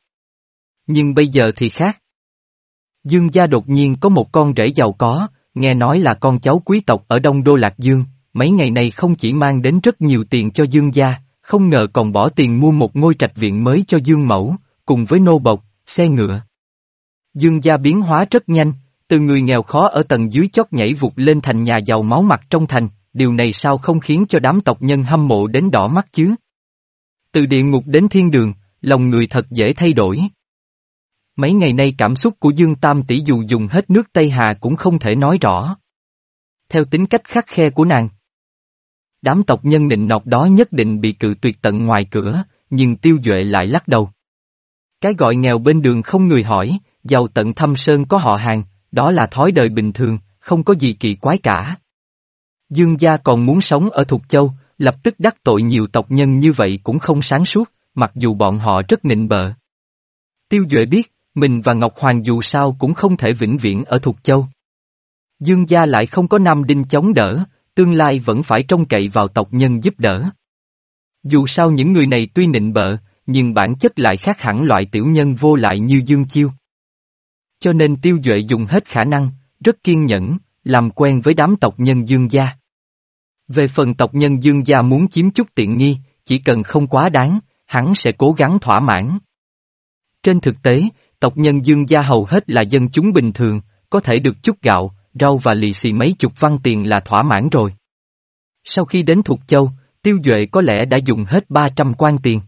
Nhưng bây giờ thì khác. Dương gia đột nhiên có một con rể giàu có, nghe nói là con cháu quý tộc ở Đông Đô Lạc Dương, mấy ngày này không chỉ mang đến rất nhiều tiền cho Dương gia, không ngờ còn bỏ tiền mua một ngôi trạch viện mới cho Dương Mẫu, cùng với nô bộc, xe ngựa. Dương gia biến hóa rất nhanh, từ người nghèo khó ở tầng dưới chót nhảy vụt lên thành nhà giàu máu mặt trong thành, điều này sao không khiến cho đám tộc nhân hâm mộ đến đỏ mắt chứ? Từ địa ngục đến thiên đường, lòng người thật dễ thay đổi. Mấy ngày nay cảm xúc của Dương Tam tỷ dù dùng hết nước Tây Hà cũng không thể nói rõ. Theo tính cách khắc khe của nàng. Đám tộc nhân định nọc đó nhất định bị cự tuyệt tận ngoài cửa, nhưng tiêu duệ lại lắc đầu. Cái gọi nghèo bên đường không người hỏi, giàu tận thâm sơn có họ hàng, đó là thói đời bình thường, không có gì kỳ quái cả. Dương gia còn muốn sống ở Thục Châu, lập tức đắc tội nhiều tộc nhân như vậy cũng không sáng suốt, mặc dù bọn họ rất nịnh bợ. Tiêu Duệ biết, mình và Ngọc Hoàng dù sao cũng không thể vĩnh viễn ở Thục Châu. Dương gia lại không có Nam Đinh chống đỡ, tương lai vẫn phải trông cậy vào tộc nhân giúp đỡ. Dù sao những người này tuy nịnh bợ, nhưng bản chất lại khác hẳn loại tiểu nhân vô lại như Dương Chiêu. Cho nên Tiêu Duệ dùng hết khả năng, rất kiên nhẫn, làm quen với đám tộc nhân Dương gia. Về phần tộc nhân Dương gia muốn chiếm chút tiện nghi, chỉ cần không quá đáng, hắn sẽ cố gắng thỏa mãn. Trên thực tế, tộc nhân Dương gia hầu hết là dân chúng bình thường, có thể được chút gạo, rau và lì xì mấy chục văn tiền là thỏa mãn rồi. Sau khi đến Thục Châu, Tiêu Duệ có lẽ đã dùng hết 300 quan tiền.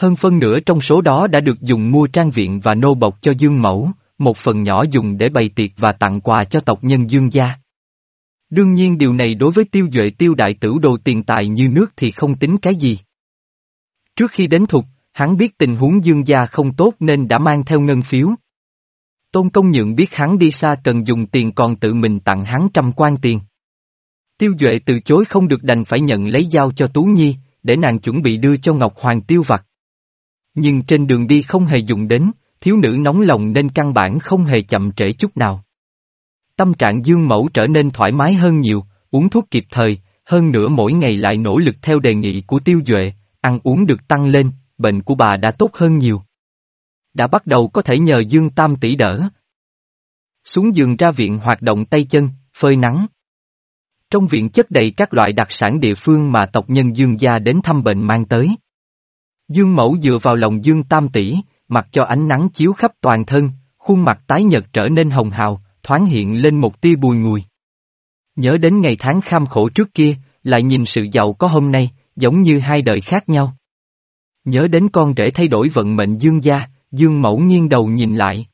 Hơn phân nửa trong số đó đã được dùng mua trang viện và nô bộc cho Dương Mẫu, một phần nhỏ dùng để bày tiệc và tặng quà cho tộc nhân Dương gia. Đương nhiên điều này đối với tiêu duệ tiêu đại tử đồ tiền tài như nước thì không tính cái gì. Trước khi đến thục, hắn biết tình huống dương gia không tốt nên đã mang theo ngân phiếu. Tôn công nhượng biết hắn đi xa cần dùng tiền còn tự mình tặng hắn trăm quan tiền. Tiêu Duệ từ chối không được đành phải nhận lấy giao cho Tú Nhi, để nàng chuẩn bị đưa cho Ngọc Hoàng tiêu vặt. Nhưng trên đường đi không hề dùng đến, thiếu nữ nóng lòng nên căn bản không hề chậm trễ chút nào. Tâm trạng Dương Mẫu trở nên thoải mái hơn nhiều, uống thuốc kịp thời, hơn nữa mỗi ngày lại nỗ lực theo đề nghị của Tiêu Duệ, ăn uống được tăng lên, bệnh của bà đã tốt hơn nhiều. Đã bắt đầu có thể nhờ Dương Tam tỷ đỡ. Xuống giường ra viện hoạt động tay chân, phơi nắng. Trong viện chất đầy các loại đặc sản địa phương mà tộc nhân Dương gia đến thăm bệnh mang tới. Dương Mẫu dựa vào lòng Dương Tam tỷ, mặc cho ánh nắng chiếu khắp toàn thân, khuôn mặt tái nhợt trở nên hồng hào, thoáng hiện lên một tia bùi ngùi. Nhớ đến ngày tháng kham khổ trước kia, lại nhìn sự giàu có hôm nay, giống như hai đời khác nhau. Nhớ đến con rể thay đổi vận mệnh dương gia, dương mẫu nghiêng đầu nhìn lại.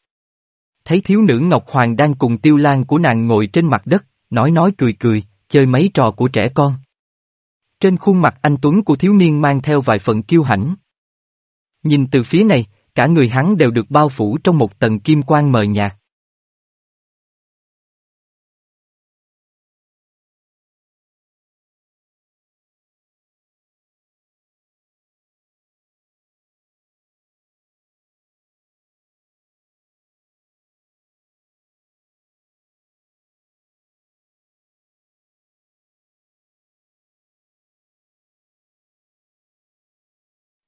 Thấy thiếu nữ Ngọc Hoàng đang cùng tiêu lan của nàng ngồi trên mặt đất, nói nói cười cười, chơi mấy trò của trẻ con. Trên khuôn mặt anh Tuấn của thiếu niên mang theo vài phần kiêu hãnh. Nhìn từ phía này, cả người hắn đều được bao phủ trong một tầng kim quang mờ nhạt.